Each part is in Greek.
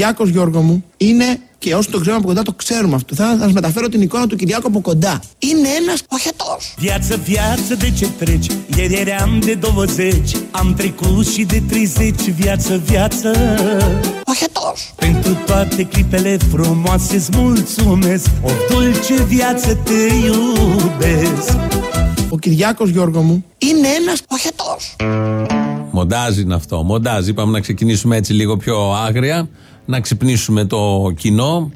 Κυριάκος Γιώργο μου είναι και όσοι το ξέρουμε από κοντά το ξέρουμε αυτό. Θα σας μεταφέρω την εικόνα του Κυριάκου από κοντά. Είναι ένας οχετό. Viață, viață, de ce treci? Ieri eram de 20 Am trecut și de 30 Viață, viață Οχετό. Pentru toate clipele frumoase îți mulțumesc O dulce viață te iubesc Ο Κυριάκο Γιώργο μου είναι ένα οχετό. Μοντάζ είναι αυτό. Μοντάζ. Είπαμε να ξεκινήσουμε έτσι λίγο πιο άγρια, να ξυπνήσουμε το κοινό,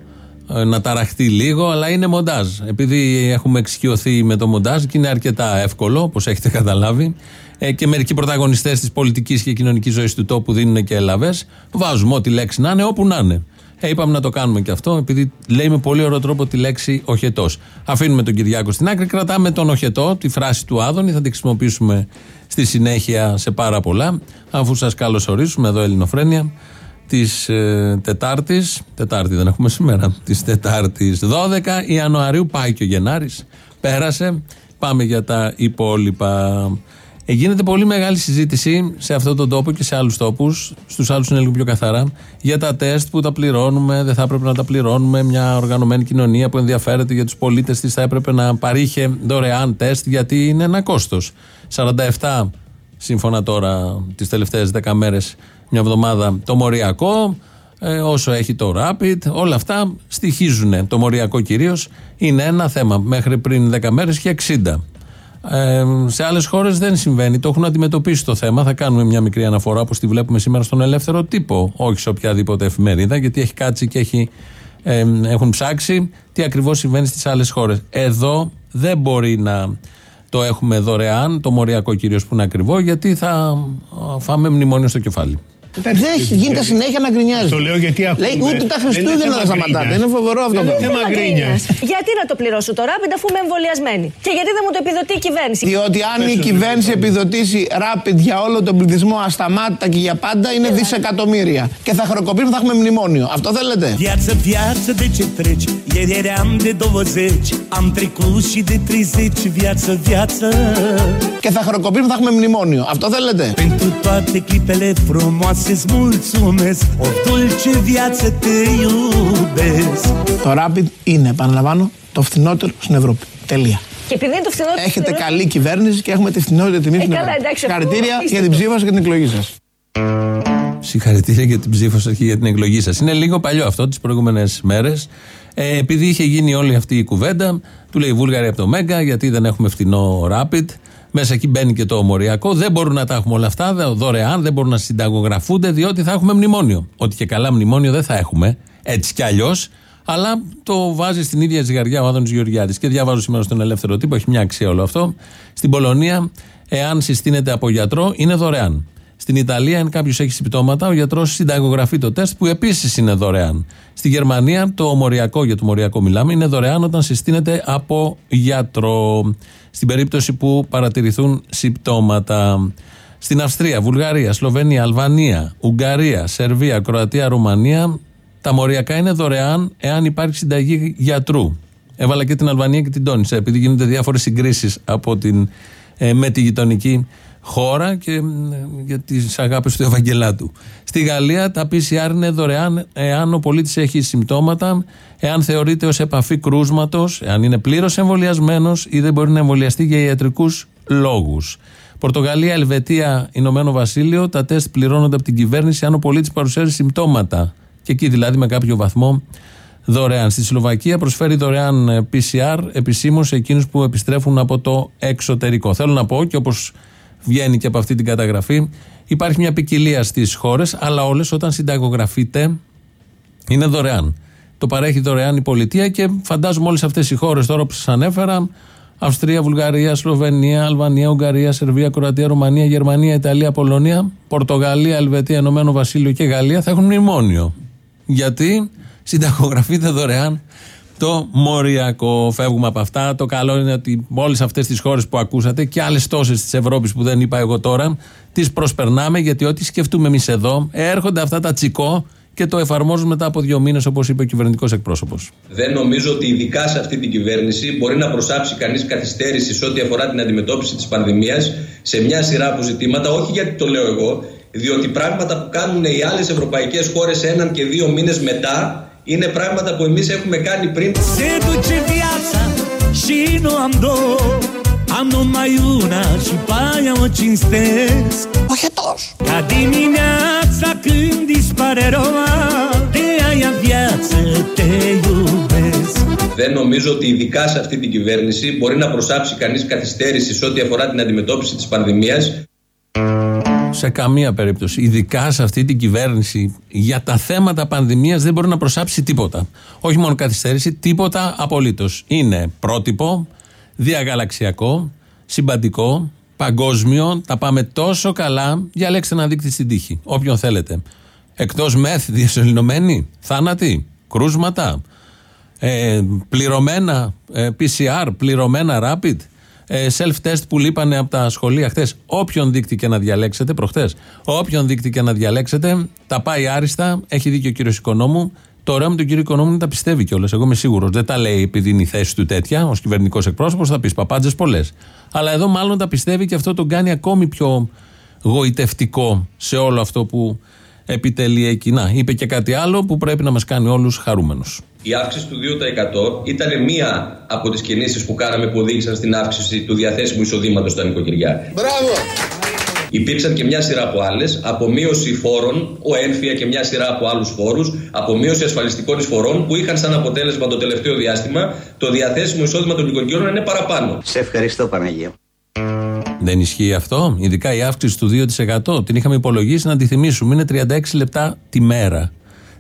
ε, να ταραχτεί λίγο, αλλά είναι μοντάζ. Επειδή έχουμε εξοικειωθεί με το μοντάζ και είναι αρκετά εύκολο, όπως έχετε καταλάβει, ε, και μερικοί πρωταγωνιστές της πολιτικής και κοινωνικής ζωής του τόπου δίνουν και ελαβέ, βάζουμε ό,τι λέξη να είναι, όπου να είναι. Ε, είπαμε να το κάνουμε και αυτό, επειδή λέει με πολύ ωραίο τρόπο τη λέξη οχετός. Αφήνουμε τον Κυριάκο στην άκρη, κρατάμε τον οχετό, τη φράση του Άδωνη, θα την χρησιμοποιήσουμε στη συνέχεια σε πάρα πολλά. Αφού σας καλωσορίσουμε εδώ, Ελληνοφρένια, της ε, Τετάρτης, Τετάρτη δεν έχουμε σήμερα, της Τετάρτης 12 Ιανουαρίου, πάει και ο Γενάρης, πέρασε. Πάμε για τα υπόλοιπα. Ε, γίνεται πολύ μεγάλη συζήτηση σε αυτόν τον τόπο και σε άλλους τόπους. Στους άλλους είναι λίγο πιο καθαρά. Για τα τεστ που τα πληρώνουμε, δεν θα έπρεπε να τα πληρώνουμε. Μια οργανωμένη κοινωνία που ενδιαφέρεται για τους πολίτες της θα έπρεπε να παρήχε δωρεάν τεστ, γιατί είναι ένα κόστος. 47 σύμφωνα τώρα τις τελευταίες 10 μέρες, μια εβδομάδα το μοριακό. ε, όσο έχει το Rapid, όλα αυτά στοιχίζουν. Το μοριακό κυρίως είναι ένα θέμα. Μέχρι πριν 10 μέρες και 60. Ε, σε άλλες χώρες δεν συμβαίνει. Το έχουν αντιμετωπίσει το θέμα. Θα κάνουμε μια μικρή αναφορά όπως τη βλέπουμε σήμερα στον ελεύθερο τύπο. Όχι σε οποιαδήποτε εφημερίδα, γιατί έχει κάτσει και έχει, ε, έχουν ψάξει τι ακριβώς συμβαίνει στις άλλες χώρες. Εδώ δεν μπορεί να το έχουμε δωρεάν, το μοριακό κυρίως που είναι ακριβό, γιατί θα α, φάμε μνημόνιο στο κεφάλι. Δεν γίνεται συνέχεια να γκρινιάζει. Το λέω γιατί ακούμε. Λέει ούτε τα Χριστούγεννα δεν σταματάτε. γκρίνιας. Είναι φοβερό αυτό. Δεν το είναι πράγμα. θέμα γκρίνιας. Γιατί να το πληρώσω τώρα, Rapid αφού είμαι εμβολιασμένη. Και γιατί δεν μου το επιδοτεί η κυβέρνηση; Διότι αν η κυβέρνηση επιδοτήσει rapid για όλο τον πληθυσμό ασταμάτητα και για πάντα είναι δισεκατομμύρια. Και θα χρεοκοπήσουμε, θα έχουμε μνημόνιο. Αυτό θέλετε; Viață, viață, de ce treci? Ieri eram de 20 Am trecut și de 30 Viață, viață Και θα χρεοκοπήσουμε, θα έχουμε μνημόνιο. Αυτό θέλετε; Pentru toate clipele frumoase îți mulțumesc O dulce viață te iubesc Το rapid είναι, επαναλαμβάνω, το φθηνότερο στην Ευρώπη. Τελεία. Και επειδή είναι το φθηνότερο. Έχετε φθηνότερο- καλή κυβέρνηση και έχουμε τη φθηνότερη τιμή στην καλά, Ευρώπη. εντάξει, αυτό Συγχαρητήρια για απίστευτο. την ψήφα σας και την εκλογή σας. Συγχαρητήρια για την ψήφο σας και για την εκλογή σας. Είναι λίγο παλιό αυτό τις προηγούμενες μέρες. Ε, επειδή είχε γίνει όλη αυτή η κουβέντα, του λέει Βούλγαρη από το Μέγκα, γιατί δεν έχουμε φτηνό rapid. Μέσα εκεί μπαίνει και το μοριακό. Δεν μπορούν να τα έχουμε όλα αυτά δε- δωρεάν, δεν μπορούν να συνταγογραφούνται, διότι θα έχουμε μνημόνιο. Ότι και καλά μνημόνιο δεν θα έχουμε, έτσι κι αλλιώς. Αλλά το βάζει στην ίδια ζυγαριά ο Άδωνης Γεωργιάδης. Και διαβάζω σήμερα στον ελεύθερο τύπο, έχει μια αξία όλο αυτό. Στην Πολωνία, εάν συστήνεται από γιατρό, είναι δωρεάν. Στην Ιταλία, αν κάποιος έχει συμπτώματα, ο γιατρός συνταγογραφεί το τεστ που επίσης είναι δωρεάν. Στη Γερμανία, το μοριακό, για το μοριακό μιλάμε, είναι δωρεάν όταν συστήνεται από γιατρό. Στην περίπτωση που παρατηρηθούν συμπτώματα. Στην Αυστρία, Βουλγαρία, Σλοβενία, Αλβανία, Ουγγαρία, Σερβία, Κροατία, Ρουμανία, τα μοριακά είναι δωρεάν εάν υπάρχει συνταγή γιατρού. Έβαλα και την Αλβανία και την τόνισα, επειδή γίνονται διάφορες συγκρίσεις από την, ε, με τη γειτονική χώρα και ε, για τις αγάπη του Ευαγγελάτου. Στη Γαλλία τα PCR είναι δωρεάν εάν ο πολίτης έχει συμπτώματα, εάν θεωρείται ως επαφή κρούσματος, εάν είναι πλήρως εμβολιασμένος ή δεν μπορεί να εμβολιαστεί για ιατρικούς λόγους. Πορτογαλία, Ελβετία, Ηνωμένο Βασίλειο, τα τεστ πληρώνονται από την κυβέρνηση αν ο πολίτης παρουσιάζει συμπτώματα. Και εκεί δηλαδή με κάποιο βαθμό δωρεάν. Στη Σλοβακία προσφέρει δωρεάν ε, PCR επισήμως σε εκείνους που επιστρέφουν από το εξωτερικό. Θέλω να πω και όπως βγαίνει και από αυτή την καταγραφή, υπάρχει μια ποικιλία στις χώρες, αλλά όλες όταν συνταγογραφείτε είναι δωρεάν. Το παρέχει δωρεάν η πολιτεία και φαντάζομαι όλες αυτές οι χώρες τώρα που σας ανέφερα, Αυστρία, Βουλγαρία, Σλοβενία, Αλβανία, Ουγγαρία, Σερβία, Κροατία, Ρουμανία, Γερμανία, Ιταλία, Πολωνία, Πορτογαλία, Ελβετία, Ενωμένο Βασίλειο και Γαλλία θα έχουν μνημόνιο. Γιατί συνταγογραφείται δωρεάν το μοριακό. Φεύγουμε από αυτά. Το καλό είναι ότι όλες αυτές τις χώρες που ακούσατε και άλλες τόσες της Ευρώπης που δεν είπα εγώ τώρα, τις προσπερνάμε γιατί ό,τι σκεφτούμε εμείς εδώ έρχονται αυτά τα τσικό και το εφαρμόζουν μετά από δύο μήνες, όπως είπε ο κυβερνητικός εκπρόσωπος. Δεν νομίζω ότι ειδικά σε αυτή την κυβέρνηση μπορεί να προσάψει κανείς καθυστέρηση σε ό,τι αφορά την αντιμετώπιση της πανδημίας σε μια σειρά από ζητήματα, όχι γιατί το λέω εγώ, Διότι πράγματα που κάνουν οι άλλες ευρωπαϊκές χώρες έναν και δύο μήνες μετά είναι πράγματα που εμείς έχουμε κάνει πριν. Se duce viața și nu am două Am numai una și pe aia o cinstesc Όχι τόσο. Ca dimineața când dispare roa De aia viață te iubesc Δεν νομίζω ότι ειδικά σε αυτή την κυβέρνηση μπορεί να προσάψει κανείς καθυστέρηση σε ό,τι αφορά την αντιμετώπιση της πανδημίας. Σε καμία περίπτωση. Ειδικά σε αυτή την κυβέρνηση για τα θέματα πανδημίας δεν μπορεί να προσάψει τίποτα. Όχι μόνο καθυστέρηση, τίποτα απολύτως. Είναι πρότυπο, διαγαλαξιακό, συμπαντικό, παγκόσμιο. Τα πάμε τόσο καλά. Διαλέξτε ένα δείκτη στην τύχη. Όποιον θέλετε. Εκτός μεθ, διασωληνωμένοι, θάνατοι, κρούσματα, ε, πληρωμένα ε, PCR, πληρωμένα rapid, ε, self-test που λείπανε από τα σχολεία χθες. Όποιον δείκτη και να διαλέξετε, προχθές, όποιον δείκτη και να διαλέξετε, τα πάει άριστα. Έχει δίκιο ο κύριος Οικονόμου. Το ωραίο με τον κύριο Οικονόμου είναι να τα πιστεύει κιόλας. Εγώ είμαι σίγουρος. Δεν τα λέει επειδή είναι η θέση του τέτοια. Ω κυβερνητικό εκπρόσωπος θα πεις παπάντζες πολλές. Αλλά εδώ μάλλον τα πιστεύει και αυτό τον κάνει ακόμη πιο γοητευτικό σε όλο αυτό που επιτελεί εκεί. Να, είπε και κάτι άλλο που πρέπει να μας κάνει όλους χαρούμενους. Η αύξηση του 2% ήταν μία από τις κινήσεις που κάναμε που οδήγησαν στην αύξηση του διαθέσιμου εισοδήματος στα νοικοκυριά. Μπράβο. Υπήρξαν και μια σειρά από άλλες, απομείωση φόρων, ο ένφια και μια σειρά από άλλους φόρους, απομείωση ασφαλιστικών εισφορών που είχαν σαν αποτέλεσμα το τελευταίο διάστημα το διαθέσιμο εισόδημα των νοικοκυριών να είναι παραπάνω. Σε ευχαριστώ Παναγία. Δεν ισχύει αυτό; Ειδικά η αύξηση του 2% την είχαμε υπολογίσει να τη θυμίσουμε. Είναι 36 λεπτά τη μέρα.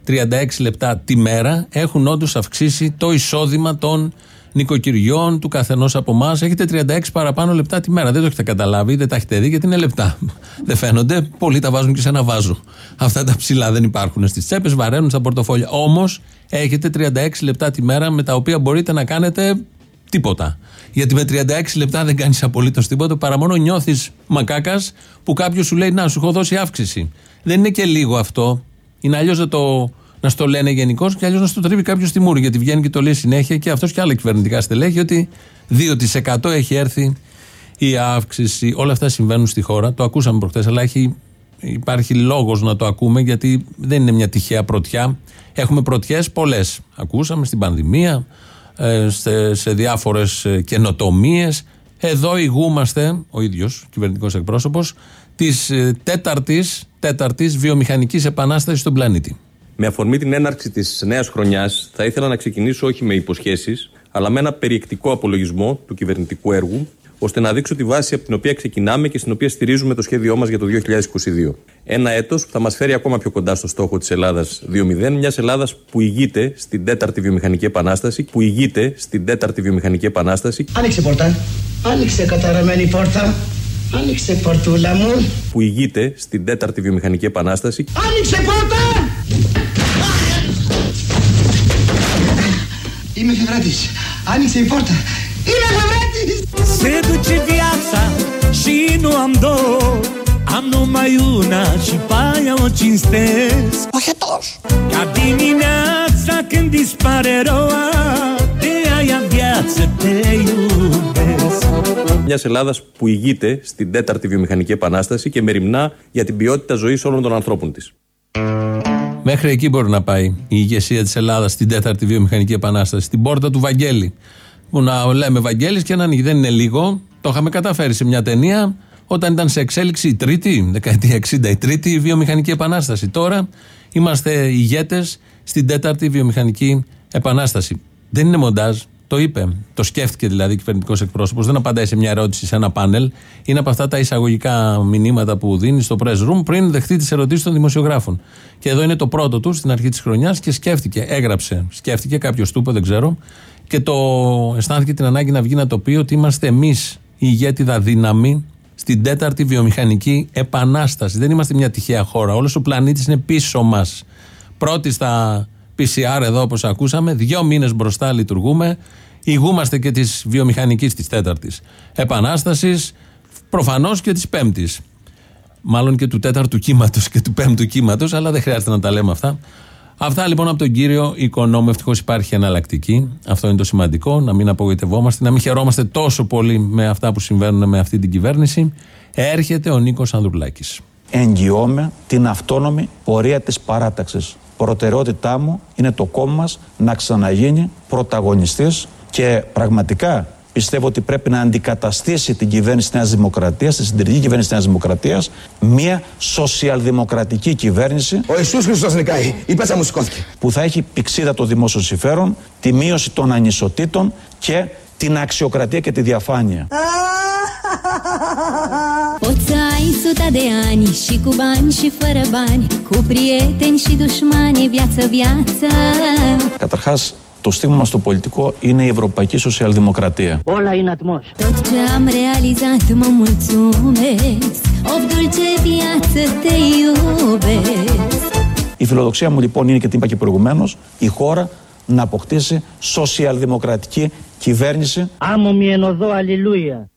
36 λεπτά τη μέρα έχουν όντως αυξήσει το εισόδημα των νοικοκυριών του καθενός από εμάς. Έχετε 36 παραπάνω λεπτά τη μέρα. Δεν το έχετε καταλάβει, δεν τα έχετε δει γιατί είναι λεπτά. Δεν φαίνονται. Πολλοί τα βάζουν και σε ένα βάζο. Αυτά τα ψηλά δεν υπάρχουν στις τσέπες, βαραίνουν στα πορτοφόλια. Όμως έχετε 36 λεπτά τη μέρα με τα οποία μπορείτε να κάνετε τίποτα. Γιατί με 36 λεπτά δεν κάνεις απολύτως τίποτα παρά μόνο νιώθεις μακάκας που κάποιος σου λέει Να, σου έχω δώσει αύξηση. Δεν είναι και λίγο αυτό. Είναι αλλιώς να, το, να στο λένε γενικώς και αλλιώς να στο τρίβει κάποιος στη μούρη. Γιατί βγαίνει και το λέει συνέχεια και αυτός και άλλα κυβερνητικά στελέχη ότι 2% έχει έρθει η αύξηση. Όλα αυτά συμβαίνουν στη χώρα. Το ακούσαμε προχθές, αλλά έχει, υπάρχει λόγος να το ακούμε γιατί δεν είναι μια τυχαία πρωτιά. Έχουμε πρωτιές πολλές. Ακούσαμε στην πανδημία, ε, σε, σε διάφορες καινοτομίες. Εδώ ηγούμαστε, ο ίδιος κυβερνητικός εκπρόσωπος, της τέταρτης τέταρτης βιομηχανικής επανάστασης στον πλανήτη. Με αφορμή την έναρξη της νέας χρονιάς, θα ήθελα να ξεκινήσω όχι με υποσχέσεις, αλλά με ένα περιεκτικό απολογισμό του κυβερνητικού έργου, ώστε να δείξω τη βάση από την οποία ξεκινάμε και στην οποία στηρίζουμε το σχέδιό μας για το 2022. Ένα έτος που θα μας φέρει ακόμα πιο κοντά στο στόχο της Ελλάδας 2.0, μιας Ελλάδας που ηγείται στην τέταρτη βιομηχανική επανάσταση, που ηγείται στην τέταρτη βιομηχανική επανάσταση, Άνοιξε πόρτα. Άνοιξε καταραμένη πόρτα. Άνοιξε πορτούλα μου. που ηγείται στην τέταρτη βιομηχανική επανάσταση Άνοιξε πόρτα! Είμαι εφευρέτης. Άνοιξε η πόρτα. Είμαι εφευρέτης! Se duce viața și nu am două Am numai una și pe aia o cinstesc Όχι τόσο. Ca dimineața când dispare roa De aia viață te iubesc μια Ελλάδας που ηγείται στην τέταρτη βιομηχανική επανάσταση και μεριμνά για την ποιότητα ζωής όλων των ανθρώπων της. Μέχρι εκεί μπορεί να πάει η ηγεσία της Ελλάδας στην τέταρτη βιομηχανική επανάσταση. Στην πόρτα του Βαγγέλη. Που να λέμε Βαγγέλης και να ανοίγει. Δεν είναι λίγο. Το είχαμε καταφέρει σε μια ταινία όταν ήταν σε εξέλιξη η τρίτη, δεκαετία 60, η τρίτη βιομηχανική επανάσταση. Τώρα είμαστε ηγέτες στην τέταρτη βιομηχανική επανάσταση. Δεν είναι μοντάζ. Το είπε. Το σκέφτηκε δηλαδή κυβερνητικός εκπρόσωπος. Δεν απαντάει σε μια ερώτηση σε ένα πάνελ. Είναι από αυτά τα εισαγωγικά μηνύματα που δίνει στο press room πριν δεχτεί τις ερωτήσεις των δημοσιογράφων. Και εδώ είναι το πρώτο του στην αρχή της χρονιάς και σκέφτηκε. Έγραψε. Σκέφτηκε, κάποιος του είπε, δεν ξέρω. Και το αισθάνθηκε την ανάγκη να βγει να το πει ότι είμαστε εμείς η ηγέτιδα δύναμη στην τέταρτη βιομηχανική επανάσταση. Δεν είμαστε μια τυχαία χώρα. Όλος ο πλανήτης είναι πίσω μας. Πρώτοι στα PCR εδώ όπως ακούσαμε, δύο μήνες μπροστά λειτουργούμε. Ηγούμαστε και της βιομηχανικής της τέταρτης επανάστασης, προφανώς και της πέμπτης. Μάλλον και του τέταρτου κύματος και του πέμπτου κύματος, αλλά δεν χρειάζεται να τα λέμε αυτά. Αυτά λοιπόν από τον κύριο Οικονόμου. Ευτυχώς υπάρχει εναλλακτική. Αυτό είναι το σημαντικό. Να μην απογοητευόμαστε, να μην χαιρόμαστε τόσο πολύ με αυτά που συμβαίνουν με αυτή την κυβέρνηση. Έρχεται ο Νίκος Ανδρουλάκης. εγγυώμαι την αυτόνομη πορεία της παράταξης. Προτεραιότητά μου είναι το κόμμα μας να ξαναγίνει πρωταγωνιστής και πραγματικά πιστεύω ότι πρέπει να αντικαταστήσει την κυβέρνηση της Νέας Δημοκρατίας, τη συντηρητική κυβέρνηση της Νέας Δημοκρατίας, μια σοσιαλδημοκρατική κυβέρνηση. Ο Ιησούς Χριστός νικάει. Η πέτσα μου σηκώθηκε. Που θα έχει πηξίδα το δημόσιο συμφέρον, τη μείωση των ανισοτήτων και την αξιοκρατία και τη διαφάνεια. Poți să ai suta de ani și cu bani și fără bani Cu prieteni și dușmani, viață, viață Καταρχάς, το στίγμα μας στο πολιτικό είναι η Ευρωπαϊκή Σοσιαλδημοκρατία. Όλα είναι ατμός. Tot ce am realizat mă mulțumesc Of dulce viață te iubesc Η φιλοδοξία μου λοιπόν είναι και την είπα και προηγουμένως η χώρα να αποκτήσει σοσιαλδημοκρατική κυβέρνηση Άμμο μη ενωδώ, αλληλούια.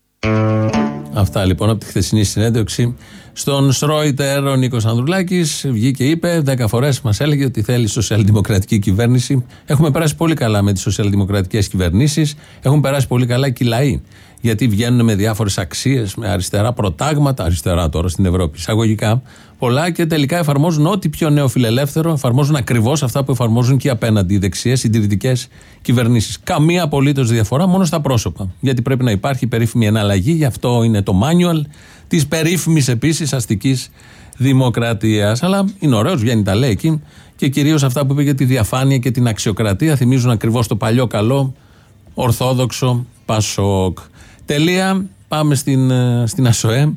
Αυτά λοιπόν από τη χθεσινή συνέντευξη. Στον Σρόιτερ ο Νίκος Ανδρουλάκης βγήκε και είπε: Δέκα φορές μας έλεγε ότι θέλει σοσιαλδημοκρατική κυβέρνηση. Έχουμε περάσει πολύ καλά με τις σοσιαλδημοκρατικές κυβερνήσεις. Έχουν περάσει πολύ καλά και οι λαοί. Γιατί βγαίνουν με διάφορες αξίες, με αριστερά προτάγματα, αριστερά τώρα στην Ευρώπη, εισαγωγικά, πολλά και τελικά εφαρμόζουν ό,τι πιο νέο φιλελεύθερο, εφαρμόζουν ακριβώς αυτά που εφαρμόζουν και απέναντι οι δεξιέ συντηρητικές κυβερνήσεις. Καμία απολύτως διαφορά, μόνο στα πρόσωπα. Γιατί πρέπει να υπάρχει περίφημη εναλλαγή, γι' αυτό είναι το manual της περίφημης επίσης αστικής δημοκρατίας. Αλλά είναι ωραίος, βγαίνει τα λέει εκεί και κυρίως αυτά που είπε για τη διαφάνεια και την αξιοκρατία θυμίζουν ακριβώς το παλιό καλό Ορθόδοξο Πασόκ. Τελεία. Πάμε στην, ε, στην ΑΣΟΕ.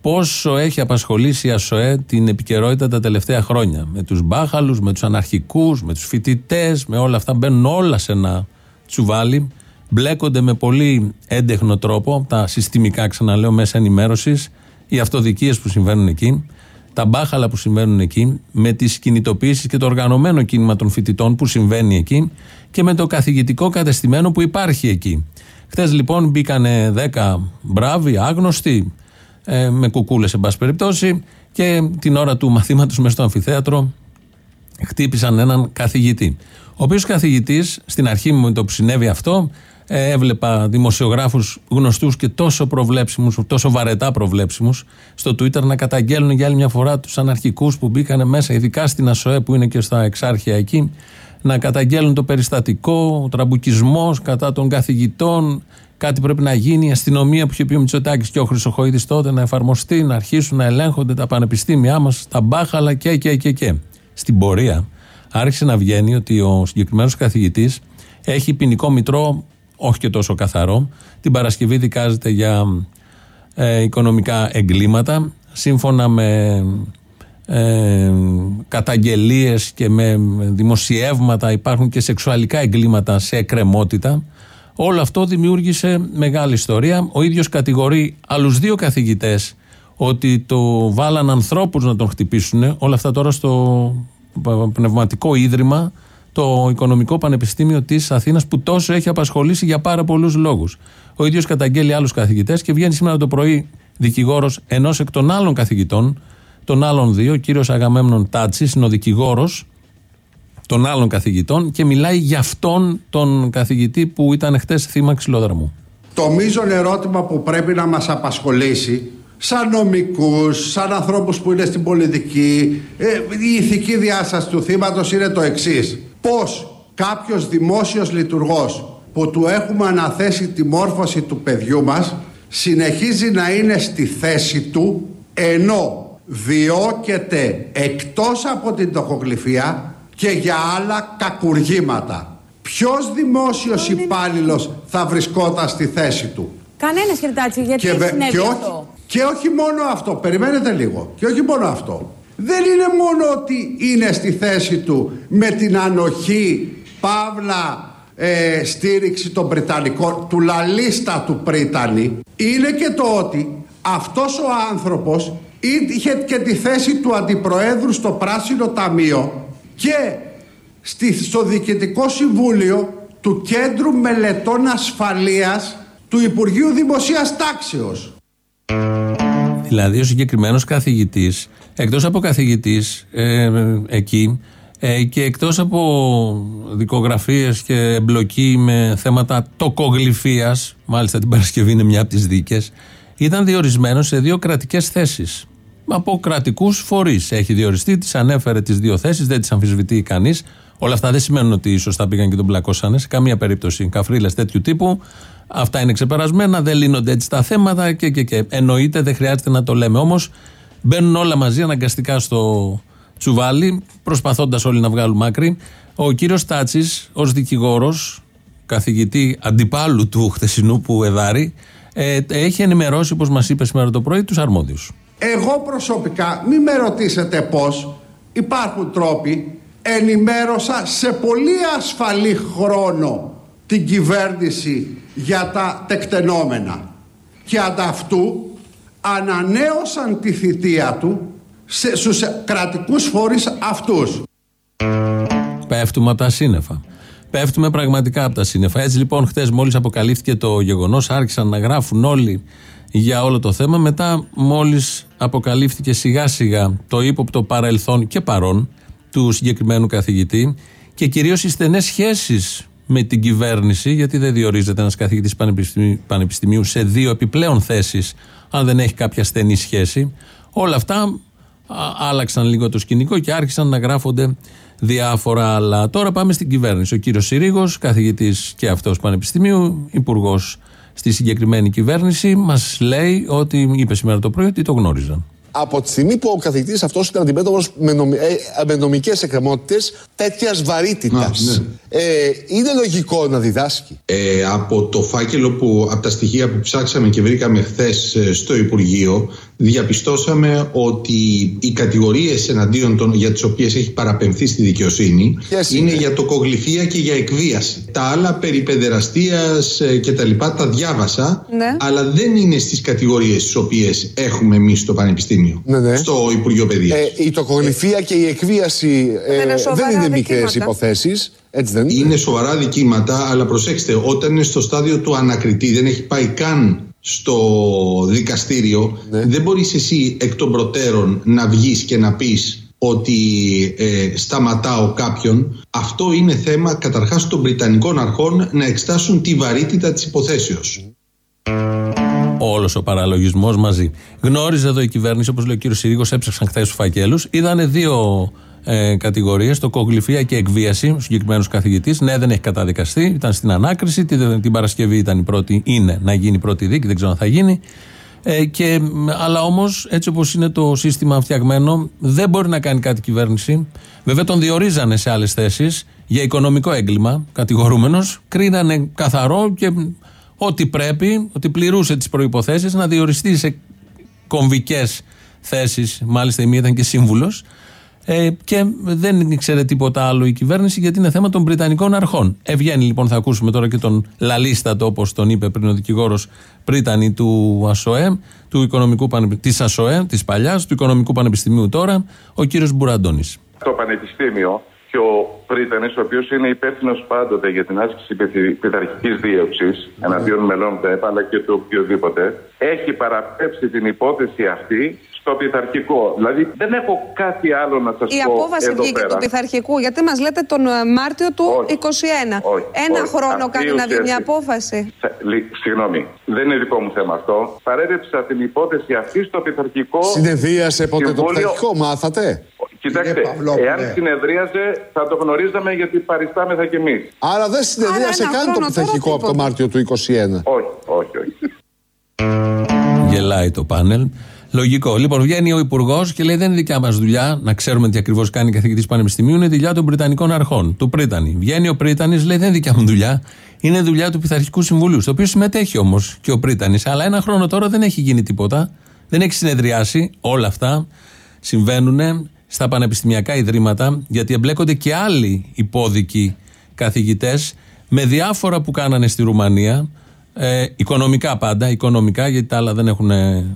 Πόσο έχει απασχολήσει η ΑΣΟΕ την επικαιρότητα τα τελευταία χρόνια; Με τους μπάχαλους, με τους αναρχικούς, με τους φοιτητές, με όλα αυτά. Μπαίνουν όλα σε ένα τσουβάλι. Μπλέκονται με πολύ έντεχνο τρόπο τα συστημικά, ξαναλέω, μέσα ενημέρωσης, οι αυτοδικίες που συμβαίνουν εκεί, τα μπάχαλα που συμβαίνουν εκεί, με τις κινητοποιήσεις και το οργανωμένο κίνημα των φοιτητών που συμβαίνει εκεί και με το καθηγητικό κατεστημένο που υπάρχει εκεί. Χθες λοιπόν μπήκανε 10 μπράβοι, άγνωστοι, ε, με κουκούλες εν πάση περιπτώσει, και την ώρα του μαθήματος μέσα στο αμφιθέατρο χτύπησαν έναν καθηγητή. Ο οποίος καθηγητής, στην αρχή μου με το που συνέβη αυτό, ε, έβλεπα δημοσιογράφους γνωστούς και τόσο προβλέψιμους, τόσο βαρετά προβλέψιμους, στο Twitter να καταγγέλνουν για άλλη μια φορά τους αναρχικούς που μπήκανε μέσα, ειδικά στην ΑΣΟΕ που είναι και στα εξάρχεια εκεί, να καταγγέλνουν το περιστατικό, ο τραμπουκισμός κατά των καθηγητών, κάτι πρέπει να γίνει, η αστυνομία που είχε πει ο Μητσοτάκης και ο Χρυσοχοίδης τότε να εφαρμοστεί, να αρχίσουν να ελέγχονται τα πανεπιστήμια μας, τα μπάχαλα και, και, και, και. Στην πορεία άρχισε να βγαίνει ότι ο συγκεκριμένος καθηγητής έχει ποινικό μητρό, όχι και τόσο καθαρό. Την Παρασκευή δικάζεται για ε, οικονομικά εγκλήματα. Σύμφωνα με ε, καταγγελίες και με δημοσιεύματα υπάρχουν και σεξουαλικά εγκλήματα σε εκκρεμότητα. Όλο αυτό δημιούργησε μεγάλη ιστορία. Ο ίδιος κατηγορεί άλλους δύο καθηγητές ότι το βάλαν ανθρώπους να τον χτυπήσουν. Όλα αυτά τώρα στο πνευματικό ίδρυμα, το Οικονομικό Πανεπιστήμιο της Αθήνας που τόσο έχει απασχολήσει για πάρα πολλούς λόγους. Ο ίδιος καταγγέλει άλλους καθηγητές και βγαίνει σήμερα το πρωί δικηγόρος ενός εκ των άλλων καθηγητών των άλλων δύο, ο κύριος Αγαμέμνων Τάτσης, είναι ο δικηγόρο των άλλων καθηγητών και μιλάει για αυτόν τον καθηγητή που ήταν χτες θύμα ξυλοδραμού. Το μείζον ερώτημα που πρέπει να μας απασχολήσει σαν νομικούς, σαν ανθρώπους που είναι στην πολιτική, ε, η ηθική διάσταση του θύματος είναι το εξής. Πώς κάποιος δημόσιος λειτουργός που του έχουμε αναθέσει τη μόρφωση του παιδιού μας συνεχίζει να είναι στη θέση του ενώ διώκεται εκτός από την τοχογλυφία και για άλλα κακουργήματα. Ποιος δημόσιος υπάλληλος θα βρισκόταν στη θέση του; Κανένας χαιρετάτσι, γιατί και, συνέβη και όχι, αυτό. Και όχι μόνο αυτό, περιμένετε λίγο. Και όχι μόνο αυτό. Δεν είναι μόνο ότι είναι στη θέση του με την ανοχή, παύλα, ε, στήριξη των Βρυτανικών, του λαλίστα του Πρίτανη. Είναι και το ότι αυτός ο άνθρωπος είχε και τη θέση του αντιπροέδρου στο Πράσινο Ταμείο και στη, στο Διοικητικό Συμβούλιο του Κέντρου Μελετών Ασφαλείας του Υπουργείου Δημοσίας Τάξεως. Δηλαδή ο συγκεκριμένος καθηγητής, εκτός από καθηγητής ε, εκεί ε, και εκτός από δικογραφίες και εμπλοκή με θέματα τοκογλυφίας, μάλιστα την Παρασκευή είναι μια από τις δίκες, ήταν διορισμένος σε δύο κρατικές θέσεις από κρατικούς φορείς. Έχει διοριστεί, τις ανέφερε τις δύο θέσεις, δεν τις αμφισβητεί κανείς. Όλα αυτά δεν σημαίνουν ότι σωστά πήγαν και τον πλακώσανε. Σε καμία περίπτωση. Καφρίλες τέτοιου τύπου. Αυτά είναι ξεπερασμένα, δεν λύνονται έτσι τα θέματα και, και, και. Εννοείται, δεν χρειάζεται να το λέμε. Όμως μπαίνουν όλα μαζί αναγκαστικά στο τσουβάλι, προσπαθώντας όλοι να βγάλουν άκρη. Ο κύριος Τάτσης, ως δικηγόρος, καθηγητή αντιπάλου του χθεσινού που εδάρει, ε, έχει ενημερώσει, όπως μας είπε σήμερα το πρωί, τους αρμόδιους. Εγώ προσωπικά, μην με ρωτήσετε πώς, υπάρχουν τρόποι, ενημέρωσα σε πολύ ασφαλή χρόνο την κυβέρνηση για τα τεκτενόμενα και ανταυτού ανανέωσαν τη θητεία του σε, στους κρατικούς φορείς αυτούς. Πέφτουμε από τα σύννεφα. Πέφτουμε πραγματικά από τα σύννεφα. Έτσι λοιπόν, χθες μόλις αποκαλύφθηκε το γεγονός, άρχισαν να γράφουν όλοι για όλο το θέμα. Μετά, μόλις αποκαλύφθηκε σιγά σιγά το ύποπτο παρελθόν και παρόν του συγκεκριμένου καθηγητή και κυρίως οι στενές σχέσεις με την κυβέρνηση, γιατί δεν διορίζεται ένας καθηγητής πανεπιστημίου σε δύο επιπλέον θέσεις, αν δεν έχει κάποια στενή σχέση. Όλα αυτά άλλαξαν λίγο το σκηνικό και άρχισαν να γράφονται διάφορα άλλα. Τώρα πάμε στην κυβέρνηση. Ο κύριος Συρίγος, καθηγητής και αυτός πανεπιστημίου, υπουργός στη συγκεκριμένη κυβέρνηση, μας λέει ότι είπε σήμερα το πρωί ότι το γνώριζαν από τη στιγμή που ο καθηγητής αυτός ήταν αντιμέτωπος με, νομ, ε, με νομικές εκκρεμότητες τέτοιας βαρύτητας, ναι. ε, είναι λογικό να διδάσκει. Ε, από το φάκελο που, από τα στοιχεία που ψάξαμε και βρήκαμε χθες ε, στο Υπουργείο, διαπιστώσαμε ότι οι κατηγορίες εναντίον των για τις οποίες έχει παραπεμφθεί στη δικαιοσύνη είναι, για τοκογλυφία και για εκβίαση. Τα άλλα περί παιδεραστίας ε, και τα λοιπά τα διάβασα, ναι. αλλά δεν είναι στις κατηγορίες τις οποίες έχουμε εμείς στο Πανεπιστήμιο. Ναι, ναι. στο Υπουργείο Παιδείας. Ε, η τοκογλυφία και η εκβίαση ε, δεν είναι μικρές υποθέσεις. Έτσι δεν είναι; Είναι σοβαρά δικήματα, αλλά προσέξτε, όταν είναι στο στάδιο του ανακριτή, δεν έχει πάει καν στο δικαστήριο, ναι. δεν μπορείς εσύ εκ των προτέρων να βγεις και να πεις ότι ε, σταματάω κάποιον. Αυτό είναι θέμα καταρχάς των Βρυτανικών αρχών να εξτάσουν τη βαρύτητα της υποθέσεως. Όλος ο παραλογισμός μαζί. Γνώριζε εδώ η κυβέρνηση, όπως λέει ο κύριος Συρίγος, έψαξαν χθες τους φακέλους. Είδανε δύο ε, κατηγορίες, το κογλυφία και εκβίαση, ο συγκεκριμένος καθηγητής. Ναι, δεν έχει καταδικαστεί, ήταν στην ανάκριση. Την, την Παρασκευή ήταν η πρώτη, είναι να γίνει η πρώτη δίκη, δεν ξέρω αν θα γίνει. Ε, και, αλλά όμως, έτσι όπως είναι το σύστημα φτιαγμένο, δεν μπορεί να κάνει κάτι η κυβέρνηση. Βέβαια, τον διορίζανε σε άλλες θέσεις για οικονομικό έγκλημα, κατηγορούμενος. Κρίνανε καθαρό και ότι πρέπει, ότι πληρούσε τις προποθέσει να διοριστεί σε κομβικές θέσεις. Μάλιστα, η μία ήταν και σύμβουλος. Ε, και δεν ήξερε τίποτα άλλο η κυβέρνηση γιατί είναι θέμα των Βρυτανικών αρχών. Ευγαίνει λοιπόν, θα ακούσουμε τώρα και τον Λαλίστατο, όπως τον είπε πριν ο δικηγόρος Πρίτανη του ΑΣΟΕ, του οικονομικού της ΑΣΟΕ, της παλιάς, του Οικονομικού Πανεπιστημίου τώρα, ο κύριος Μπουραντώνη. Το Πανεπιστήμιο και ο Πρίτανης, ο οποίος είναι υπεύθυνος πάντοτε για την άσκηση πειθαρχικής δίωξης εναντίον μελών ΔΕΠ αλλά και του οποιοδήποτε, έχει παραπέψει την υπόθεση αυτή στο πειθαρχικό. Δηλαδή δεν έχω κάτι άλλο να σας πω. Η απόφαση βγήκε του πειθαρχικού, γιατί μας λέτε τον ε, Μάρτιο του 2021. Ένα χρόνο κάνει να βγει μια απόφαση; Συγγνώμη, δεν είναι δικό μου θέμα αυτό. Παρέδεψα την υπόθεση αυτή στο πειθαρχικό. Συνεδρίασε πότε το πειθαρχικό, μάθατε; Κοιτάξτε, εάν ναι. συνεδρίαζε θα το γνωρίζαμε γιατί παριστάμεθα κι εμείς. Άρα δεν συνεδρίασε καν το πειθαρχικό από το Μάρτιο του 2021. Όχι, όχι, όχι. Γελάει το πάνελ. Λογικό. Λοιπόν, βγαίνει ο Υπουργός και λέει: Δεν είναι δικιά μας δουλειά να ξέρουμε τι ακριβώς κάνει καθηγητής Πανεπιστημίου, είναι δουλειά των Βρετανικών Αρχών, του Πρίτανη. Βγαίνει ο Πρίτανης, λέει: Δεν είναι δικιά μου δουλειά, είναι δουλειά του Πειθαρχικού Συμβουλίου, στο οποίο συμμετέχει όμως και ο Πρίτανης. Αλλά ένα χρόνο τώρα δεν έχει γίνει τίποτα, δεν έχει συνεδριάσει. Όλα αυτά συμβαίνουν στα πανεπιστημιακά ιδρύματα, γιατί εμπλέκονται και άλλοι υπόδικοι καθηγητές με διάφορα που κάνανε στη Ρουμανία. Ε, οικονομικά πάντα, οικονομικά, γιατί τα άλλα δεν έχουν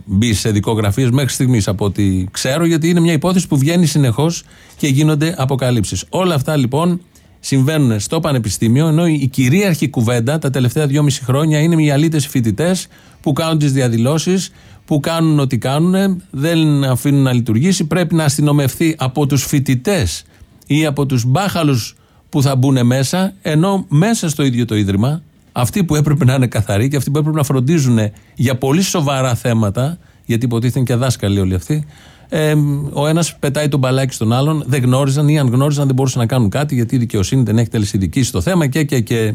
μπει σε δικογραφίες μέχρι στιγμής από ό,τι ξέρω, γιατί είναι μια υπόθεση που βγαίνει συνεχώς και γίνονται αποκαλύψεις. Όλα αυτά λοιπόν συμβαίνουν στο Πανεπιστήμιο, ενώ η κυρίαρχη κουβέντα τα τελευταία δυόμιση χρόνια είναι οι αλήτες φοιτητές που κάνουν τις διαδηλώσεις, που κάνουν ό,τι κάνουν, δεν αφήνουν να λειτουργήσει. Πρέπει να αστυνομευθεί από τους φοιτητές ή από τους μπάχαλους που θα μπουν μέσα, ενώ μέσα στο ίδιο το ίδρυμα, αυτοί που έπρεπε να είναι καθαροί και αυτοί που έπρεπε να φροντίζουν για πολύ σοβαρά θέματα, γιατί υποτίθεται και δάσκαλοι όλοι αυτοί, Ε, ο ένας πετάει τον μπαλάκι στον άλλον, δεν γνώριζαν ή αν γνώριζαν δεν μπορούσαν να κάνουν κάτι γιατί η δικαιοσύνη δεν έχει τελεσυνδική στο θέμα και, και, και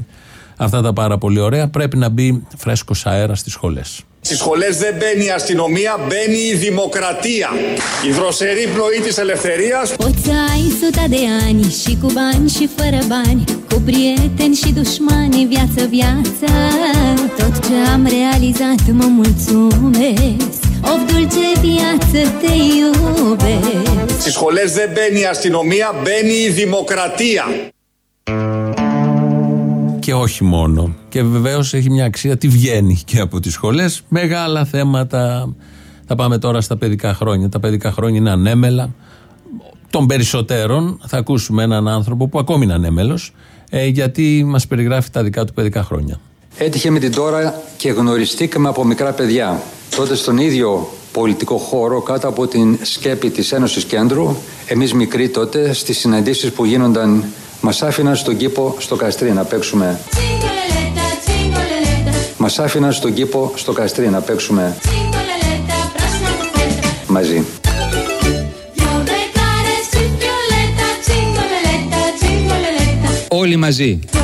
αυτά τα πάρα πολύ ωραία. Πρέπει να μπει φρέσκος αέρας στις σχολές. Στις σχολές δεν μπαίνει η αστυνομία, μπαίνει η δημοκρατία. Η δροσερή πνοή της ελευθερίας. Poți ai suta de ani și cu bani și fără bani Cu prieteni și dușmani, viață, viață Tot ce am realizat mă mulțumesc Of dulce viață te iubesc Στις σχολές δεν μπαίνει η αστυνομία, μπαίνει η δημοκρατία. Και όχι μόνο. Και βεβαίως έχει μια αξία τι βγαίνει και από τις σχολές. Μεγάλα θέματα. Θα πάμε τώρα στα παιδικά χρόνια. Τα παιδικά χρόνια είναι ανέμελα. Των περισσότερων θα ακούσουμε έναν άνθρωπο που ακόμη είναι ανέμελος, ε, γιατί μας περιγράφει τα δικά του παιδικά χρόνια. Έτυχε με την τώρα και γνωριστήκαμε από μικρά παιδιά. Τότε στον ίδιο πολιτικό χώρο κάτω από την σκέπη της Ένωσης Κέντρου, εμείς μικροί τότε, στις συναντήσεις που γίνονταν, μας άφηναν στον κήπο στο Καστρί να παίξουμε. Μας άφηναν στον κήπο στο Καστρί να παίξουμε μαζί. Όλοι μαζί.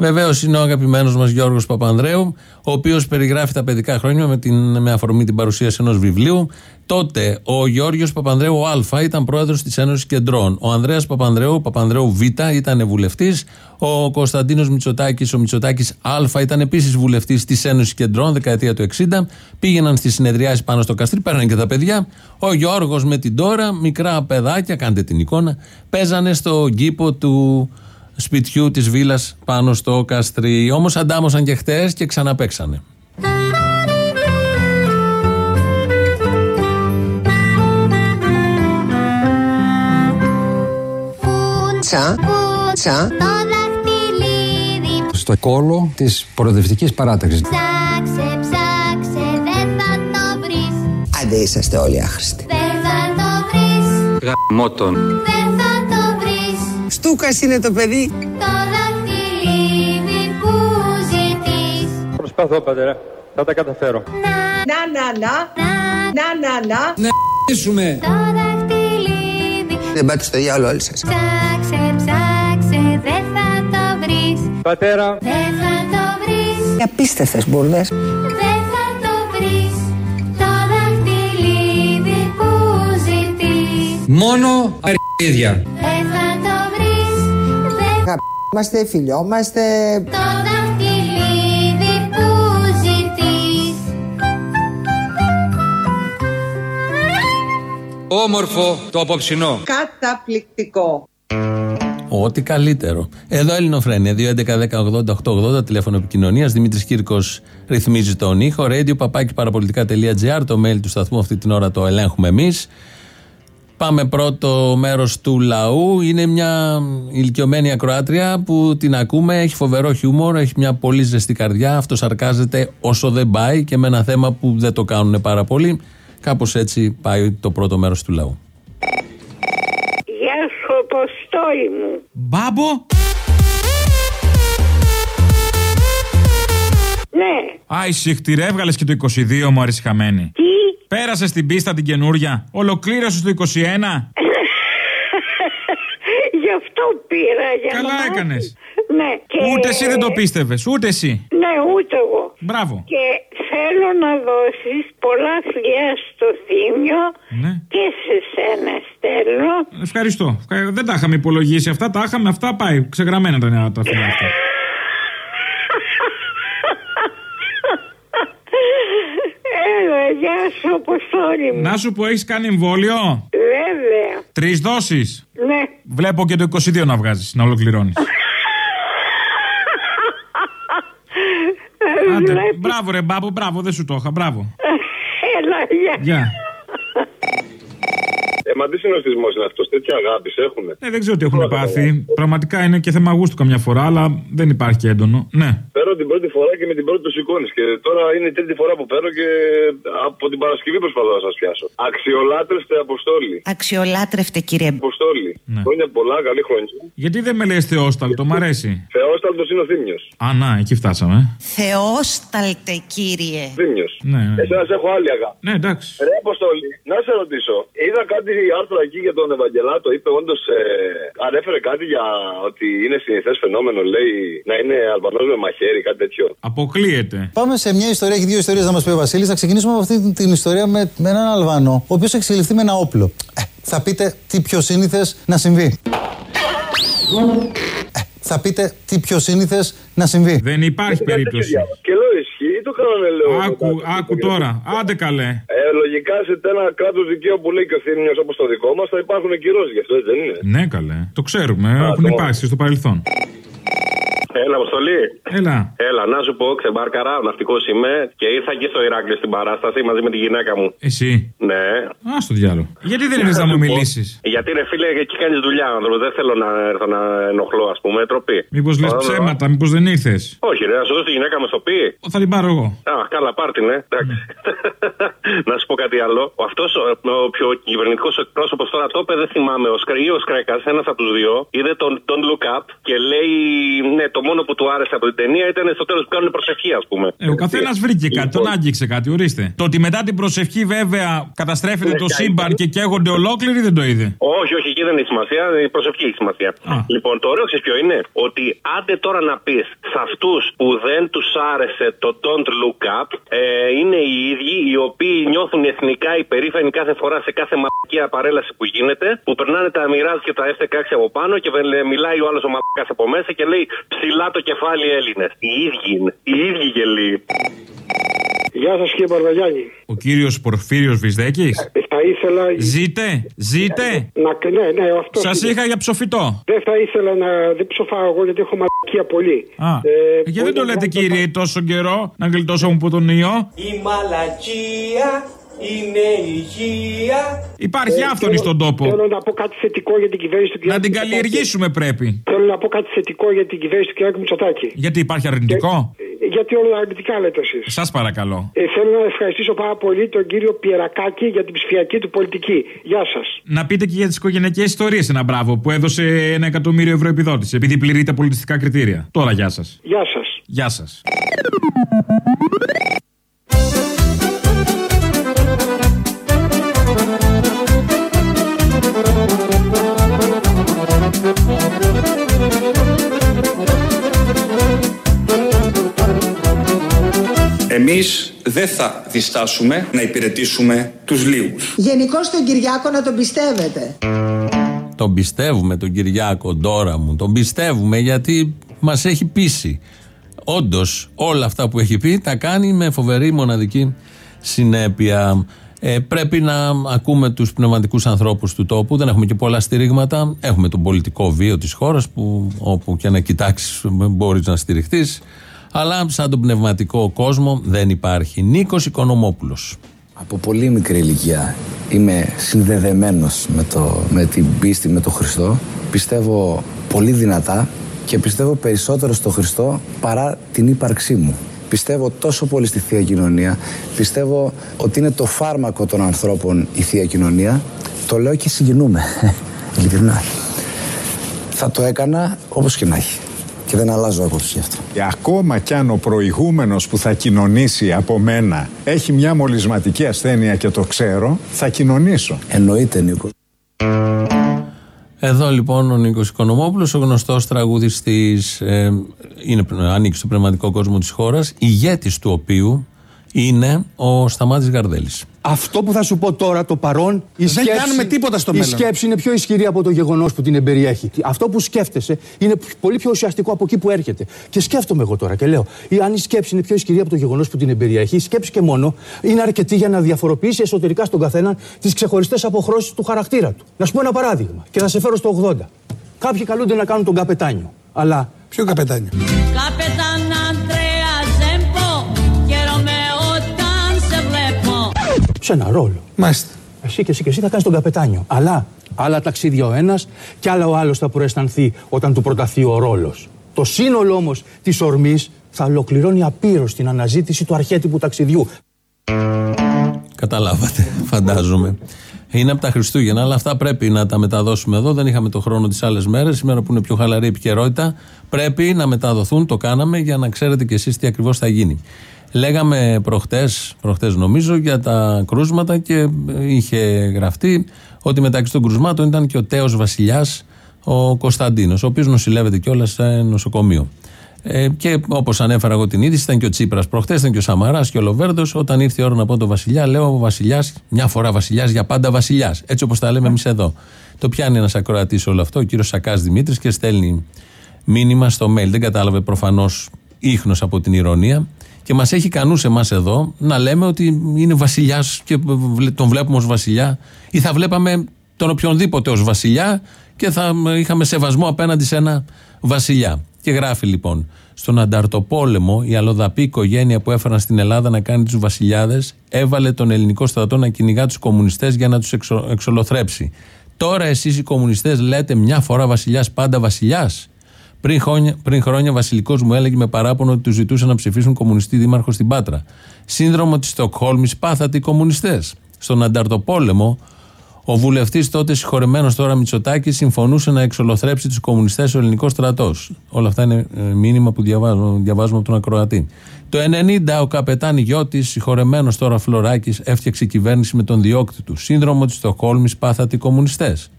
Βεβαίως είναι ο αγαπημένος μας Γιώργος Παπανδρέου, ο οποίος περιγράφει τα παιδικά χρόνια με, την, με αφορμή την παρουσίαση ενός βιβλίου. Τότε ο Γιώργος Παπανδρέου ο Α ήταν πρόεδρος της Ένωσης Κεντρών. Ο Ανδρέας Παπανδρέου, ο Παπανδρέου Β ήταν βουλευτής. Ο Κωνσταντίνος Μητσοτάκης, ο Μητσοτάκης Α ήταν επίσης βουλευτής της Ένωσης Κεντρών, δεκαετία του 60. Πήγαιναν στις συνεδριάσεις πάνω στο καστρί, παίρνανε και τα παιδιά. Ο Γιώργος με την τώρα, μικρά παιδάκια, κάντε την εικόνα, παίζανε στο κήπο του σπιτιού της βίλας πάνω στο καστρί. Όμως αντάμωσαν και χτες και ξαναπέξανε. Φούτσα, φούτσα, το δαχτυλίδι Στο κόλο της προοδευτικής παράταξης. Ψάξε, ψάξε, δεν θα το βρεις Άντε είσαστε όλοι άχρηστοι. Δεν θα το βρεις, Γαμότον. δεν θα το βρεις Στούκας είναι το παιδί. Το δαχτυλίδι που ζητείς Προσπαθώ, πατέρα. Θα τα καταφέρω. Να, να, να. Να, να, να. Να ίσουμε. Το δαχτυλίδι Δεν πάτε στο διάλογο όλοι σας. Ψάξε, ψάξε, δεν θα το βρεις Πατέρα. Δεν θα το βρεις Απίστευτες μπουρδες. Δεν θα το βρεις Το δαχτυλίδι που ζητείς Μόνο αρχίδια. Δεν θα το βρεις Δεν Είμαστε, φιλιόμαστε. το δαχτυλίδι που ζητείς Όμορφο το απόψινό. Καταπληκτικό. Ό,τι καλύτερο. Εδώ Ελληνοφρένια, 2.11.10.80.880, τηλέφωνο επικοινωνίας. Δημήτρης Κύρκος ρυθμίζει τον ήχο. Radio παπάκι παραπολιτικά.gr, το mail του σταθμού αυτή την ώρα το ελέγχουμε εμείς. Πάμε πρώτο μέρος του λαού. Είναι μια ηλικιωμένη ακροάτρια που την ακούμε, έχει φοβερό χιούμορ, έχει μια πολύ ζεστή καρδιά. Αυτό σαρκάζεται όσο δεν πάει και με ένα θέμα που δεν το κάνουν πάρα πολύ. Κάπως έτσι πάει το πρώτο μέρος του λαού. Γεια σου, Αποστόλη μου. Μπάμπο. Ναι. Άι, συχτηρέ, έβγαλες και το 22 μου αρισχαμένη. Τι. Πέρασε την πίστα την καινούρια. Ολοκλήρωσε το 21. Γι' αυτό πήρα. Για Καλά να μάθεις. έκανες. Ναι. Και... Ούτε εσύ δεν το πίστευες, ούτε εσύ. Ναι, ούτε εγώ. Μπράβο. Και θέλω να δώσεις πολλά φιλιά στο Θήμιο Ναι. και σε σένα στέλνω. Ευχαριστώ. Ευχα- Δεν τα είχαμε υπολογίσει αυτά, τα είχαμε αυτά πάει. Ξεγραμμένα τα νέα τα φιλιά αυτά. γεια σου, Αποστόλη μου. Να σου πω, έχεις κάνει εμβόλιο; Βέβαια. Τρεις δόσεις; Ναι. Βλέπω και το 22 να βγάζεις, να ολοκληρώνεις. Άντε, Βλέπεις. μπράβο ρε μπάμπο, μπράβο, δεν σου το είχα, μπράβο. Έλα, γεια. Γεια. Μα τι συνοστισμός είναι αυτός, τέτοια αγάπης έχουν. Ε, δεν ξέρω τι έχουν πάθει. Πραγματικά είναι και θέμα γούστου καμιά φορά, αλλά δεν υπάρχει και έντονο. Ναι. Παίρνω την πρώτη φορά και με την πρώτη του σηκώνεις. Και τώρα είναι η τρίτη φορά που παίρνω και από την Παρασκευή προσπαθώ να σας πιάσω. Αξιολάτρευτε Αποστόλη. Αξιολάτρευτε κύριε Αποστόλη. Χρόνια πολλά, καλή χρόνια. Γιατί δεν με λες Θεόσταλτο, μ' αρέσει. Θεόσταλτος είναι ο Θήμιος. Α, να, εκεί φτάσαμε. Θεόσταλτε κύριε. Θήμιος. Ναι, ναι. Εσένα έχω άλλη αγάπη. Ναι, εντάξει. Ρε Αποστόλη, να σε ρωτήσω. Είδα κάτι άρθρο εκεί για τον Ευαγγελάτο. Είπε όντως. Ε, ανέφερε κάτι για ότι είναι συνηθές φαινόμενο, λέει, να είναι Αλβανός με μαχαίρι, κάτι τέτοιο. Αποκλείεται. Πάμε σε μια ιστορία, έχει δύο ιστορίες να μας πει ο Βασίλης. Θα ξεκινήσουμε με αυτή την ιστορία με, με έναν Αλβανό, ο οποίος έχει συλληφθεί με ένα όπλο. Ε, θα πείτε τι πιο σύνηθες να συμβεί. Ε, θα πείτε τι πιο σύνηθες να συμβεί. Δεν υπάρχει περίπτωση. Και λέω ισχύει, το κάνανε λέω. Άκου, άκου τώρα. Άντε καλέ. Ε, λογικά σε ένα κράτος δικαίου που λέει και ο Θήμιος όπως το δικό μας θα υπάρχουν κυρώσεις γι' αυτό, έτσι δεν είναι. Ναι, καλέ. Το ξέρουμε. Έχουν το- υπάρξει στο παρελθόν. Έλα, Αποστολή. Έλα. Έλα, να σου πω, ξεμπάρκαρα, ναυτικός είμαι και ήρθα και στο Ηράκλειο στην παράσταση μαζί με τη γυναίκα μου. Εσύ. Ναι. Α το διάλογο. Γιατί δεν ήρθες να μου μιλήσεις; Γιατί ρε φίλε, εκεί κάνεις δουλειά, άνθρωπο. Δεν θέλω να έρθω να ενοχλώ, ας πούμε, τροπή. Μήπως λες Ωραία. ψέματα, μήπως δεν ήρθες; Όχι, ρε, να σου δώσω τη γυναίκα μου στο πει. Θα την πάρω εγώ. Α, καλά, πάρτι, ναι. Εντάξει. να σου πω κάτι άλλο. Αυτός ο, ο πιο κυβερνητικός εκπρόσωπος τώρα το είπε, δεν θυμάμαι. Ο Σκρ, ή ο Σκρέκας, ένας από τους δύο, είδε τον Don't Look Up και λέει, ναι, το μόνο που του άρεσε από την ταινία ήταν στο τέλος που κάνουν προσευχή, ας πούμε. Ε, ο καθένας βρήκε κάτι, τον άγγιξε κάτι, ορίστε. Το ότι μετά την προσευχή βέβαια καταστρέφεται Ναι, το και σύμπαν και καίγονται ολόκληροι δεν το είδε. Όχι, όχι, εκεί δεν έχει σημασία. Η προσευχή έχει σημασία. Λοιπόν, το ωραίο ξέρεις ποιο είναι; Ότι άντε τώρα να πεις σε αυτούς που δεν τους άρεσε το Don't Look Up, ε, είναι οι ίδιοι οι οποίοι νιώθουν εθνικά υπερήφανοι κάθε φορά σε κάθε μαλακία παρέλαση που γίνεται, που περνάνε τα μοιράζ και τα F16 από πάνω και βε- μιλάει ο άλλος ο μαλακάς από μέσα και λέει ψηλά το κεφάλι Έλληνες. Οι ίδιοι είναι. Οι ίδιοι γελοί. Γεια σας κύριε Παρδαγιάννη. Ο κύριος Πορφύριος Βυσδέκης. Θα ήθελα. Ζείτε, ζείτε. Να, ναι, ναι, αυτό. Σας είχα για ψοφιτό. Δεν θα ήθελα να. Δεν ψοφάω εγώ γιατί έχω μαλακία πολύ. Α, Ε, γιατί δεν το μπορεί να λέτε κάνω το- κύριε τόσο καιρό να γλιτώσω μου από τον ιό; Η μαλακία είναι υγεία. Υπάρχει Ε, άφθονη θέλω- στον τόπο. Θέλω να πω κάτι θετικό για την κυβέρνηση του κ. Να την Μητσοτάκη. καλλιεργήσουμε πρέπει. Θέλω να πω κάτι θετικό για την κυβέρνηση του κ. Μητσοτάκη. Γιατί υπάρχει αρνητικό; Ε, Γιατί όλα αρνητικά λέτε εσείς. Σας παρακαλώ. Ε, θέλω να ευχαριστήσω πάρα πολύ τον κύριο Πιερακάκη για την ψηφιακή του πολιτική. Γεια σας. Να πείτε και για τις οικογενειακές ιστορίες ένα μπράβο που έδωσε ένα εκατομμύριο ευρώ επιδότηση επειδή πληρεί τα πολιτιστικά κριτήρια. Τώρα γεια σας. Γεια σας. Γεια σας. Εμείς δεν θα διστάσουμε να υπηρετήσουμε τους λίγους. Γενικώς τον Κυριάκο να τον πιστεύετε. Τον πιστεύουμε τον Κυριάκο τώρα μου. Τον πιστεύουμε γιατί μας έχει πείσει. Όντως, όλα αυτά που έχει πει τα κάνει με φοβερή μοναδική συνέπεια. Ε, πρέπει να ακούμε τους πνευματικούς ανθρώπους του τόπου. Δεν έχουμε και πολλά στηρίγματα. Έχουμε τον πολιτικό βίο της χώρας που όπου και να κοιτάξεις μπορείς να στηριχτείς. Αλλά σαν τον πνευματικό κόσμο δεν υπάρχει. Νίκος Οικονομόπουλος. Από πολύ μικρή ηλικία είμαι συνδεδεμένος με, το, με την πίστη, με τον Χριστό. Πιστεύω πολύ δυνατά και πιστεύω περισσότερο στο Χριστό παρά την ύπαρξή μου. Πιστεύω τόσο πολύ στη Θεία Κοινωνία. Πιστεύω ότι είναι το φάρμακο των ανθρώπων η Θεία Κοινωνία. Το λέω και συγκινούμε. Ειλικρινά. Θα το έκανα όπως και να έχει. Και δεν αλλάζω άποψη γι' αυτό. Και ακόμα κι αν ο προηγούμενος που θα κοινωνήσει από μένα έχει μια μολυσματική ασθένεια και το ξέρω, θα κοινωνήσω. Εννοείται Νίκο. Εδώ λοιπόν ο Νίκος Οικονομόπουλος, ο γνωστός τραγουδιστής, ε, είναι, ανήκει στο πνευματικό κόσμο της χώρας, ηγέτης του οποίου είναι ο Σταμάτης Γαρδέλης. Αυτό που θα σου πω τώρα, το παρόν, η Δεν σκέψη, κάνουμε τίποτα στο η μέλλον. σκέψη είναι πιο ισχυρή από το γεγονός που την εμπεριέχει. Αυτό που σκέφτεσαι είναι πολύ πιο ουσιαστικό από εκεί που έρχεται. Και σκέφτομαι εγώ τώρα και λέω, ή αν η σκέψη είναι πιο ισχυρή από το γεγονός που την εμπεριέχει, η σκέψη και μόνο είναι αρκετή για να διαφοροποιήσει εσωτερικά στον καθένα τις ξεχωριστές αποχρώσεις του χαρακτήρα του. Να σου πω ένα παράδειγμα και θα σε φέρω στο 80. Κάποιοι καλούνται να κάνουν τον καπετάνιο. Αλλά. Ποιο καπετάνιο; Καπετάν σε βλέπω. Σε ένα ρόλο. Μάλιστα. Εσύ και εσύ και εσύ θα κάνεις τον καπετάνιο. Αλλά άλλα ταξίδια ο ένας και άλλα ο άλλος θα προαισθανθεί όταν του προταθεί ο ρόλος. Το σύνολο όμως της ορμής θα ολοκληρώνει απείρως την αναζήτηση του αρχέτυπου ταξιδιού. Καταλάβατε, φαντάζομαι. Είναι από τα Χριστούγεννα, αλλά αυτά πρέπει να τα μεταδώσουμε εδώ. Δεν είχαμε το χρόνο τις άλλες μέρες. Σήμερα που είναι πιο χαλαρή επικαιρότητα, πρέπει να μεταδοθούν. Το κάναμε για να ξέρετε κι εσείς τι ακριβώς θα γίνει. Λέγαμε προχτές, προχτές νομίζω, για τα κρούσματα και είχε γραφτεί ότι μεταξύ των κρουσμάτων ήταν και ο τέος βασιλιάς, ο Κωνσταντίνος, ο οποίος νοσηλεύεται κιόλας σε νοσοκομείο. Ε, και όπως ανέφερα εγώ την είδηση, ήταν και ο Τσίπρας προχθέ, ήταν και ο Σαμαράς και ο Λοβέρδος. Όταν ήρθε η ώρα να πω το Βασιλιά, λέω ο Βασιλιάς, μια φορά Βασιλιάς, για πάντα Βασιλιάς. Έτσι όπως τα λέμε εμείς εδώ. Το πιάνει ένας ακροατής όλο αυτό, ο κύριος Σακάς Δημήτρης, και στέλνει μήνυμα στο mail. Δεν κατάλαβε προφανώς ίχνος από την ηρωνία. Και μας έχει κανού εμάς εδώ να λέμε ότι είναι βασιλιάς και τον βλέπουμε ως βασιλιά, ή θα βλέπαμε τον οποιονδήποτε ως βασιλιά και θα είχαμε σεβασμό απέναντι σε ένα βασιλιά. Και γράφει λοιπόν, στον Ανταρτοπόλεμο η αλλοδαπή οικογένεια που έφεραν στην Ελλάδα να κάνει τους βασιλιάδες έβαλε τον ελληνικό στρατό να κυνηγά τους κομμουνιστές για να τους εξο, εξολοθρέψει. Τώρα εσείς οι κομμουνιστές λέτε μια φορά βασιλιάς, πάντα βασιλιάς. Πριν χρόνια, πριν χρόνια βασιλικός μου έλεγε με παράπονο ότι του ζητούσαν να ψηφίσουν κομμουνιστή δήμαρχο στην Πάτρα. Σύνδρομο της Στοκχόλμης πάθατε οι κομμουνιστές. Στον Ανταρτοπόλεμο ο βουλευτής τότε συγχωρεμένος τώρα Μητσοτάκης συμφωνούσε να εξολοθρέψει τους κομμουνιστές ο ελληνικός στρατός. Όλα αυτά είναι ε, μήνυμα που διαβάζουμε, διαβάζουμε από τον Ακροατή. Το 90 ο καπετάν Γιώτης, συγχωρεμένος τώρα Φλωράκης, έφτιαξε κυβέρνηση με τον διώκτη του. Σύνδρομο της Στοχόλμη πάθατε οι κομμουνιστές.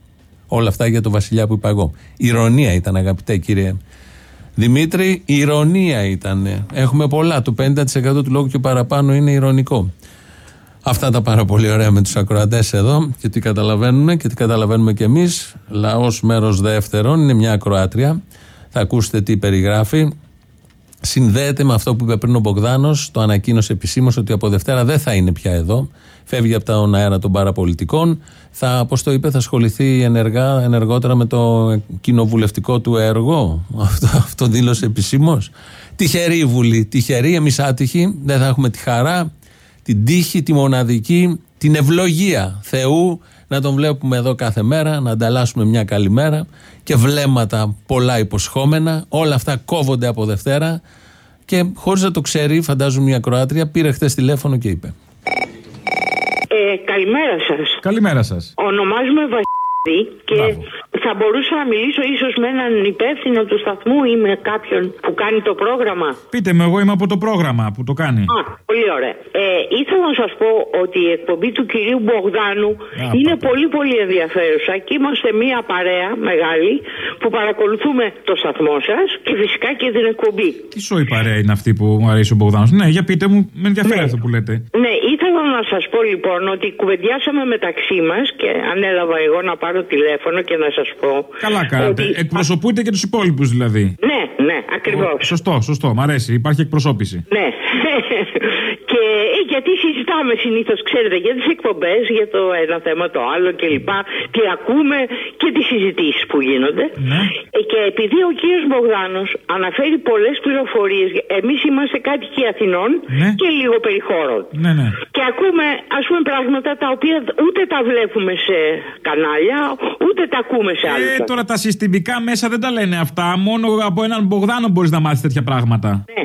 Όλα αυτά για το βασιλιά που είπα εγώ. Ηρωνία ήταν, αγαπητέ κύριε Δημήτρη, ηρωνία ήταν. Έχουμε πολλά. Το 50% του λόγου και παραπάνω είναι ηρωνικό. Αυτά τα πάρα πολύ ωραία με τους ακροατές εδώ και τι καταλαβαίνουν και τι καταλαβαίνουμε κι εμείς. Λαός μέρος δεύτερον είναι μια ακροάτρια. Θα ακούσετε τι περιγράφει. Συνδέεται με αυτό που είπε πριν ο Μπογδάνος, το ανακοίνωσε επισήμως ότι από Δευτέρα δεν θα είναι πια εδώ. Φεύγει από τα αέρα των παραπολιτικών. Θα, όπως το είπε, θα ασχοληθεί ενεργά, ενεργότερα με το κοινοβουλευτικό του έργο. Αυτό, αυτό δήλωσε επισήμως. Τυχερή η Βουλή. Τυχερή, εμείς άτυχοι. Δεν θα έχουμε τη χαρά την τύχη, τη μοναδική, την ευλογία Θεού να τον βλέπουμε εδώ κάθε μέρα, να ανταλλάσσουμε μια καλημέρα και βλέμματα πολλά υποσχόμενα. Όλα αυτά κόβονται από Δευτέρα και χωρίς να το ξέρει, φαντάζομαι μια Κροάτρια, πήρε χθες τηλέφωνο και είπε. Ε, καλημέρα σας. Καλημέρα σας. Ονομάζομαι Βασίλη και θα μπορούσα να μιλήσω ίσως με έναν υπεύθυνο του σταθμού ή με κάποιον που κάνει το πρόγραμμα. Πείτε με, εγώ είμαι από το πρόγραμμα που το κάνει. Α, πολύ ωραία. Ε, ήθελα να σας πω ότι η εκπομπή του κυρίου Μπογδάνου είναι πολύ πολύ ενδιαφέρουσα και είμαστε μία παρέα μεγάλη που παρακολουθούμε το σταθμό σας και φυσικά και την εκπομπή. Τι σοή παρέα είναι αυτή που μου αρέσει ο Μπογδάνος. Ναι, για πείτε μου, με ενδιαφέρει Ναι. αυτό που λέτε. Ναι, ήθελα να σας πω λοιπόν ότι κουβεντιάσαμε μεταξύ μας και ανέλαβα εγώ να πάρω τηλέφωνο και να σας πω. Καλά κάνετε. ότι- Εκπροσωπούνται και τους υπόλοιπους δηλαδή. Ναι, ναι, ακριβώς. Σωστό, σωστό. Μ' αρέσει. Υπάρχει εκπροσώπηση. Ναι. και ε, γιατί συζητάμε συνήθως, ξέρετε, για τις εκπομπές, για το ένα θέμα το άλλο κλπ. Τι ακούμε και τις συζητήσεις που γίνονται. Ε, και επειδή ο κύριος Μπογδάνος αναφέρει πολλές πληροφορίες, εμείς είμαστε κάτοικοι Αθηνών Ναι. και λίγο περιχώρων. Ναι, ναι. Και ακούμε, ας πούμε, πράγματα τα οποία ούτε τα βλέπουμε σε κανάλια, ούτε τα ακούμε σε άλλους. Ε, τώρα τα συστημικά μέσα δεν τα λένε αυτά. Μόνο από έναν Μπογδάνο μπορείς να μάθεις τέτοια πράγματα. Ναι.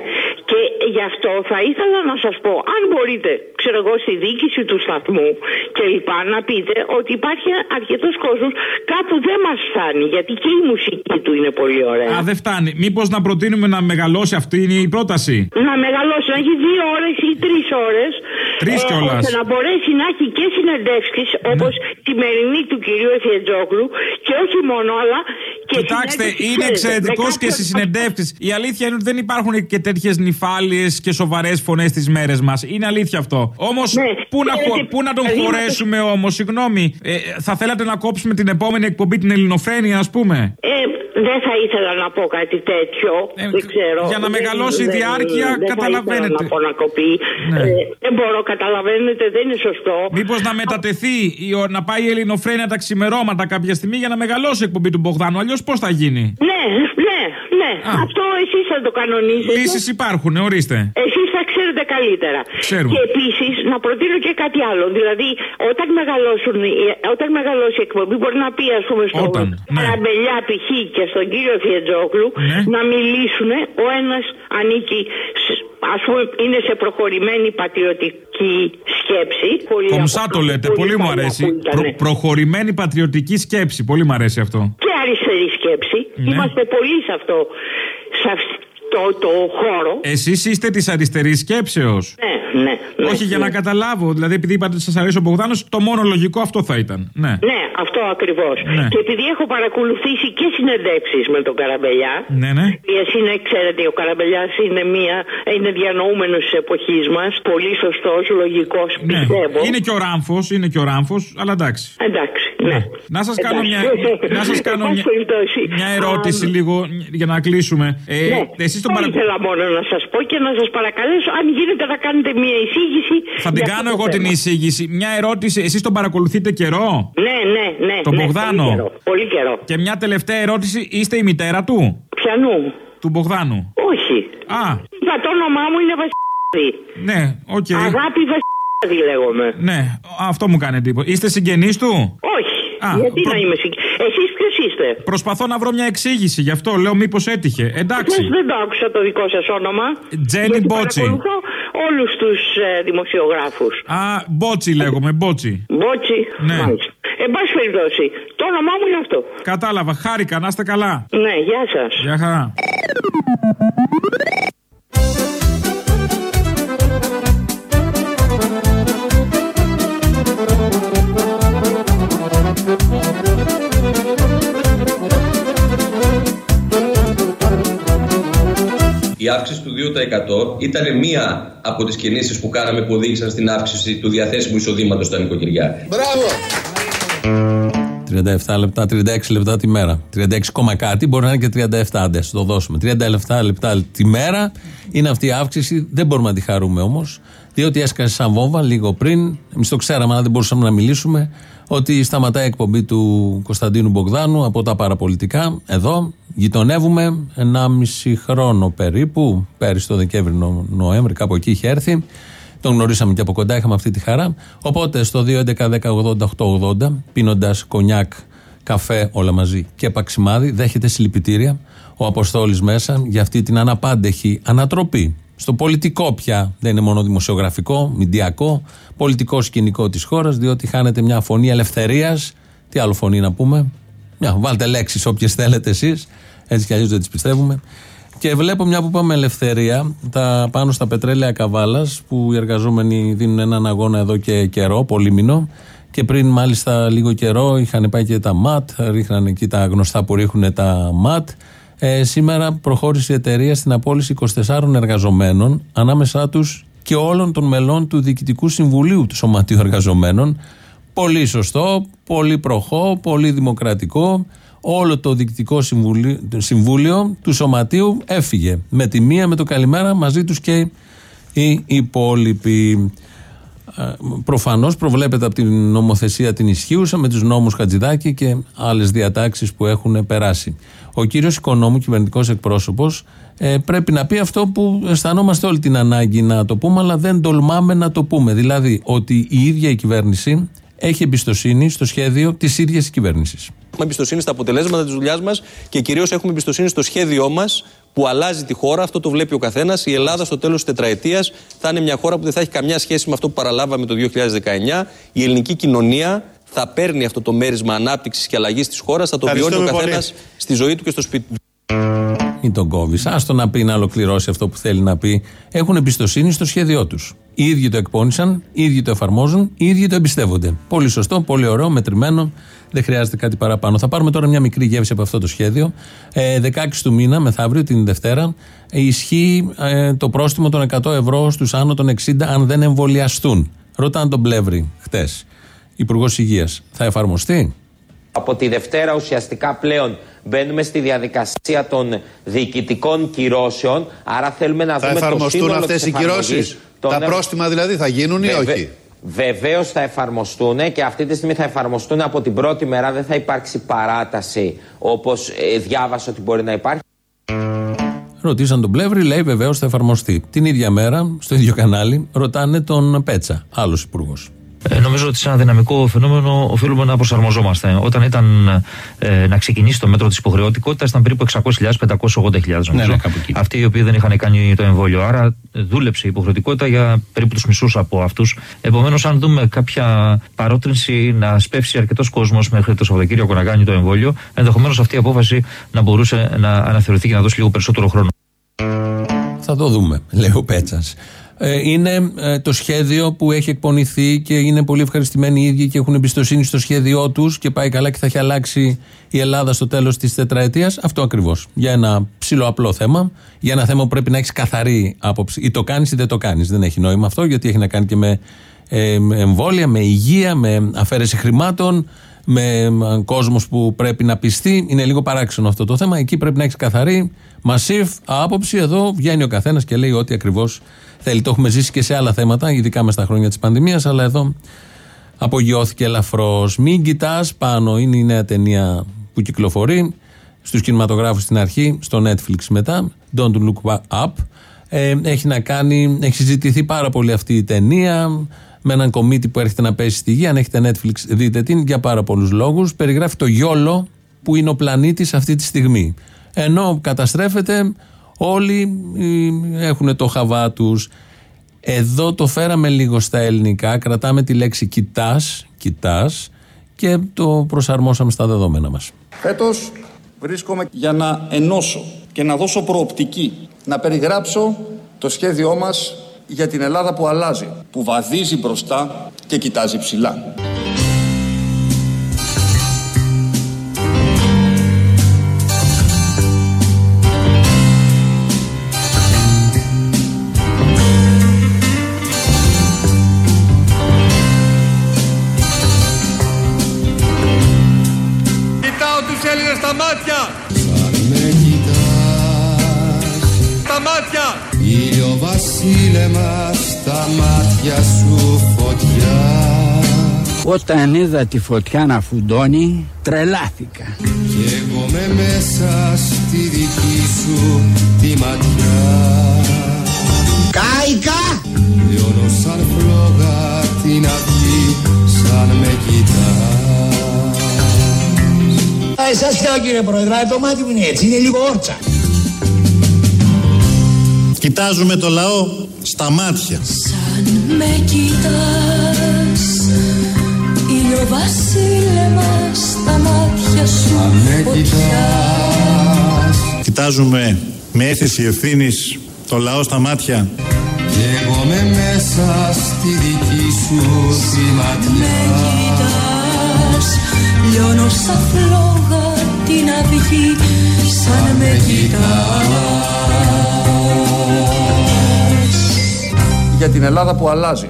Και γι' αυτό θα ήθελα να σας πω, αν μπορείτε, ξέρω εγώ, στη διοίκηση του σταθμού και λοιπά, να πείτε ότι υπάρχει αρκετός κόσμος κάπου δεν μας φτάνει, γιατί και η μουσική του είναι πολύ ωραία. Α, δεν φτάνει. Μήπως να προτείνουμε να μεγαλώσει αυτή είναι η πρόταση; Να μεγαλώσει, να έχει δύο ώρες ή τρεις ώρες. Τρεις κιόλας. ώστε να μπορέσει να έχει και συνεντεύξεις, όπως τη μερινή του κυρίου Εφιετζόγλου, και όχι μόνο, αλλά και Κοιτάξτε, συνέντευξη, είναι ξέρετε, εξαιρετικός με και κάποιον- στι συνεντεύξεις. Η αλήθεια είναι ότι δεν υπάρχουν και τέτοιες νυφάλιε και σοβαρές φωνές τις μέρες μας. Είναι αλήθεια αυτό. Όμως, πού, να, χω- ξέρετε, πού να τον δηλαδή, χωρέσουμε όμως, συγγνώμη. Ε, θα θέλατε να κόψουμε την επόμενη εκπομπή την Ελληνοφρένεια, ας πούμε; Ε, δεν θα ήθελα να πω κάτι τέτοιο. δεν ξέρω. για να Δεν- μεγαλώσει η δεν- διάρκεια, δεν θα καταλαβαίνετε. ήθελα να πω να κοπεί. Ναι. Ε, δεν μπορώ, καταλαβαίνετε, δεν είναι σωστό. Μήπως να μετατεθεί, η, ο- να πάει η Ελληνοφρένεια τα ξημερώματα κάποια στιγμή για να μεγαλώσει η εκπομπή του Μπογδάνου. Αλλιώς πώς θα γίνει; Ναι, ναι, ναι. Αυτό εσεί θα το κανονίζετε. Λύσεις υπάρχουν, ορίστε. Εσείς θα ξέρετε καλύτερα καλύτερα. Ξέρουμε. Και επίσης να προτείνω και κάτι άλλο. Δηλαδή, όταν, μεγαλώσουν, οι- όταν μεγαλώσει η εκπομπή, μπορεί να πει, ας πούμε, στον Όταν, ναι. Καραμπελιά π.χ. και στον κύριο Θιετζόγλου Ναι. να μιλήσουν. Ο ένας ανήκει, ας πούμε, είναι σε προχωρημένη πατριωτική σκέψη. Πολύ Κομψά από- το λέτε, πολύ πολύ μου παλιά αρέσει. που ήταν. Προ- προχωρημένη πατριωτική σκέψη, πολύ μου αρέσει αυτό. και αριστερή σκέψη. Ναι. Είμαστε πολύ σε αυτό, σε αυτό το χώρο. Εσείς είστε της αριστερής σκέψεως. Ναι, ναι. ναι, Όχι για ναι. να καταλάβω. Δηλαδή, επειδή είπατε ότι σας αρέσει ο Μπογδάνος, το μόνο λογικό αυτό θα ήταν. Ναι. Ναι, αυτό ακριβώς. Ναι. Και επειδή έχω παρακολουθήσει και συνεντεύξεις με τον Καραμπελιά. Ναι, ναι. Εσείς είναι, ξέρετε, ο Καραμπελιάς είναι, μία, είναι διανοούμενος της εποχής μας. Πολύ σωστός, λογικός, Ναι. πιστεύω. Είναι και ο ράμφος, είναι και ο ράμφος, αλλά εντάξει. Εντάξει, ναι. Να σας κάνω μια, να σας κάνω Εν πάση μια, περιπτώσει. μια ερώτηση Α, λίγο για να κλείσουμε. Ε, ναι. εσείς τον Δεν παρα... ήθελα μόνο να σας πω και να σας παρακαλέσω, αν γίνεται, να κάνετε μια εισήγηση. Θα την για κάνω αυτό το εγώ την θέμα. εισήγηση. Μια ερώτηση, εσείς τον παρακολουθείτε καιρό; Ναι, ναι, ναι. Τον ναι, Μπογδάνο; Πολύ καιρό. Πολύ καιρό. Και μια τελευταία ερώτηση, είστε η μητέρα του; Πιανού. Του Μπογδάνου; Όχι. Α, Είπα, το όνομά μου είναι Βασιλιάδη. ναι, οκ. Αγάπη Βασιλιάδη λέγομαι. Ναι, αυτό μου κάνει εντύπωση. Είστε συγγενείς του; Όχι. Α, Γιατί προ- να είμαι συγκεκριμένη. Εσείς ποιος είστε; Προσπαθώ να βρω μια εξήγηση γι' αυτό. Λέω μήπως έτυχε. Εντάξει. Χθες δεν το άκουσα το δικό σας όνομα. Τζένι γιατί Μπότσι. Παρακολουθώ όλους τους ε, δημοσιογράφους. Α, Μπότσι λέγομαι, Μπότσι. Μπότσι. Ναι. Μάλιστα. Εν πάση περιπτώσει, το όνομά μου είναι αυτό. Κατάλαβα, χάρηκα, να είστε καλά. Ναι, γεια σας. Γεια χαρά. Η αύξηση του 2% ήταν μία από τις κινήσεις που κάναμε που οδήγησαν στην αύξηση του διαθέσιμου εισοδήματος στα νοικοκυριά. Μπράβο! 37 λεπτά, 36 λεπτά τη μέρα. 36 κόμμα κάτι, μπορεί να είναι και 37, άντε, ας το δώσουμε. 37 λεπτά τη μέρα είναι αυτή η αύξηση. Δεν μπορούμε να τη χαρούμε όμως, διότι έσκασε σαν βόμβα λίγο πριν. Εμείς το ξέραμε, αλλά δεν μπορούσαμε να μιλήσουμε. Ότι σταματάει η εκπομπή του Κωνσταντίνου Μπογδάνου από τα παραπολιτικά. Εδώ γειτονεύουμε 1,5 χρόνο περίπου. Πέρυσι το Δεκέμβρη, Νο- Νοέμβρη, κάπου εκεί είχε έρθει. Τον γνωρίσαμε και από κοντά, είχαμε αυτή τη χαρά. Οπότε στο 2.11.10.80.880, πίνοντας κονιάκ, καφέ, όλα μαζί και παξιμάδι, δέχεται συλληπιτήρια ο Αποστόλης μέσα για αυτή την αναπάντεχη ανατροπή. Στο πολιτικό πια, δεν είναι μόνο δημοσιογραφικό, μηντιακό, πολιτικό σκηνικό της χώρας, διότι χάνεται μια φωνή ελευθερίας. Τι άλλο φωνή να πούμε; Μια, βάλτε λέξεις όποιες θέλετε εσείς, έτσι κι αλλιώς δεν τις πιστεύουμε. Και βλέπω μια που πάμε ελευθερία, τα πάνω στα πετρέλαια Καβάλας, που οι εργαζόμενοι δίνουν έναν αγώνα εδώ και καιρό, πολύμηνο. Και πριν μάλιστα λίγο καιρό είχαν πάει και τα ΜΑΤ, ρίχναν εκεί τα γνωστά που ρίχνουν τα ΜΑΤ. Ε, σήμερα προχώρησε η εταιρεία στην απόλυση 24 εργαζομένων, ανάμεσά τους και όλων των μελών του Διοικητικού Συμβουλίου του Σωματείου Εργαζομένων. Πολύ σωστό, πολύ προχώ, πολύ δημοκρατικό. Όλο το διοικητικό συμβουλίο, συμβούλιο του Σωματείου έφυγε. Με τη μία, με το καλημέρα, μαζί τους και οι υπόλοιποι. Προφανώς προβλέπεται από την νομοθεσία την ισχύουσα με τους νόμους Χατζηδάκη και άλλες διατάξεις που έχουν περάσει. Ο κύριος Οικονόμου, κυβερνητικός εκπρόσωπος, ε, πρέπει να πει αυτό που αισθανόμαστε όλη την ανάγκη να το πούμε, αλλά δεν τολμάμε να το πούμε. Δηλαδή ότι η ίδια η κυβέρνηση έχει εμπιστοσύνη στο σχέδιο της ίδιας κυβέρνησης. Έχουμε εμπιστοσύνη στα αποτελέσματα της δουλειάς μας και κυρίως έχουμε εμπιστοσύνη στο σχέδιό μας που αλλάζει τη χώρα. Αυτό το βλέπει ο καθένας. Η Ελλάδα στο τέλος της τετραετίας θα είναι μια χώρα που δεν θα έχει καμιά σχέση με αυτό που παραλάβαμε το 2019. Η ελληνική κοινωνία θα παίρνει αυτό το μέρισμα ανάπτυξης και αλλαγής της χώρας. Θα το βιώνει ο Ευχαριστούμε καθένας πολύ. στη ζωή του και στο σπίτι του. Μην τον κόβεις. Άστο να πει να ολοκληρώσει αυτό που θέλει να πει. Έχουν εμπιστοσύνη στο σχέδιό τους. Οι ίδιοι το εκπώνησαν, οι ίδιοι το εφαρμόζουν, οι ίδιοι το εμπιστεύονται. Πολύ σωστό, πολύ ωραίο, μετρημένο. Δεν χρειάζεται κάτι παραπάνω. Θα πάρουμε τώρα μια μικρή γεύση από αυτό το σχέδιο. Ε, 16 του μήνα, μεθαύριο, την Δευτέρα, ε, ισχύει ε, το πρόστιμο των 100 ευρώ στους άνω των 60 αν δεν εμβολιαστούν. Ρωτάνε τον Πλεύρη χτες, Υπουργός Υγείας. Θα εφαρμοστεί; Από τη Δευτέρα ουσιαστικά πλέον μπαίνουμε στη διαδικασία των διοικητικών κυρώσεων. Άρα θέλουμε να Θα δούμε το εφαρμοστούν σύνολο αυτές της οι κυρώσεις; Εφαρμογής των Τα νέων- πρόστιμα δηλαδή θα γίνουν ή Βεβαι- όχι; Βεβαίως θα εφαρμοστούν και αυτή τη στιγμή θα εφαρμοστούν από την πρώτη μέρα. Δεν θα υπάρξει παράταση όπως διάβασα ότι μπορεί να υπάρχει. Ρωτήσαν τον Πλεύρη, λέει βεβαίως θα εφαρμοστεί. Την ίδια μέρα, στο ίδιο κανάλι, ρωτάνε τον Πέτσα, άλλος υπουργός. Ε, νομίζω ότι σε ένα δυναμικό φαινόμενο οφείλουμε να προσαρμοζόμαστε. Όταν ήταν ε, να ξεκινήσει το μέτρο της υποχρεωτικότητας, ήταν περίπου 600.000-580.000 νομίζω. Ναι, ναι, κάπου εκεί. Αυτοί οι οποίοι δεν είχαν κάνει το εμβόλιο. Άρα ε, δούλεψε η υποχρεωτικότητα για περίπου τους μισούς από αυτούς. Επομένως, αν δούμε κάποια παρότρινση να σπεύσει αρκετός κόσμος μέχρι το Σαββατοκύριακο να κάνει το εμβόλιο, ενδεχομένως αυτή η απόφαση να μπορούσε να αναθεωρηθεί και να δώσει λίγο περισσότερο χρόνο. Θα το δούμε, λέει ο Πέτσας. Είναι ε, το σχέδιο που έχει εκπονηθεί και είναι πολύ ευχαριστημένοι οι ίδιοι και έχουν εμπιστοσύνη στο σχέδιό τους και πάει καλά και θα έχει αλλάξει η Ελλάδα στο τέλος της τετραετίας. Αυτό ακριβώς. Για ένα ψηλό απλό θέμα. Για ένα θέμα που πρέπει να έχεις καθαρή άποψη. Ή το κάνεις ή δεν το κάνεις. Δεν έχει νόημα αυτό γιατί έχει να κάνει και με ε, με εμβόλια, με υγεία, με αφαίρεση χρημάτων, με κόσμος που πρέπει να πιστεί. Είναι λίγο παράξενο αυτό το θέμα. Εκεί πρέπει να έχεις καθαρή, μασίφ άποψη. Εδώ βγαίνει ο καθένας και λέει ό,τι ακριβώς θέλει. Το έχουμε ζήσει και σε άλλα θέματα, ειδικά μες στα χρόνια της πανδημίας, αλλά εδώ απογειώθηκε ελαφρώς. Μην κοιτάς πάνω, είναι η νέα ταινία που κυκλοφορεί στους κινηματογράφους στην αρχή, στο Netflix μετά. Don't look up. Ε, έχει να κάνει, έχει συζητηθεί πάρα πολύ αυτή η ταινία με έναν κομίτη που έρχεται να πέσει στη γη. Αν έχετε Netflix, δείτε την για πάρα πολλούς λόγους. Περιγράφει το γιόλο που είναι ο πλανήτης αυτή τη στιγμή. Ενώ καταστρέφεται, όλοι έχουν το χαβά τους. Εδώ το φέραμε λίγο στα ελληνικά. Κρατάμε τη λέξη κοιτάς, κοιτάς και το προσαρμόσαμε στα δεδομένα μας. Φέτος βρίσκομαι για να ενώσω και να δώσω προοπτική, να περιγράψω το σχέδιό μας για την Ελλάδα που αλλάζει, που βαδίζει μπροστά και κοιτάζει ψηλά. Τους Έλληνες στα μάτια! Στα μάτια! Ήλιο βασίλεμα στα μάτια σου φωτιά Όταν είδα τη φωτιά να φουντώνει, τρελάθηκα. Κι εγώ με μέσα στη δική σου τη ματιά Κάικα! Λιώνω σαν φλόγα την αυγή σαν με κοιτάς Α, εσάς φταίω κύριε Πρόεδρε, το μάτι μου είναι έτσι, είναι λίγο όρτσα. Κοιτάζουμε το λαό στα μάτια. Σαν με κοιτάς Ήλιο βασίλεμας στα μάτια σου φωτιά Κοιτάζουμε με αίσθηση ευθύνης το λαό στα μάτια. Κι εγώ με μέσα στη δική σου τη Με ματιά κοιτάς Λιώνω σαν φλόγα την αυγή Σαν με κοιτάς Για την Ελλάδα που αλλάζει.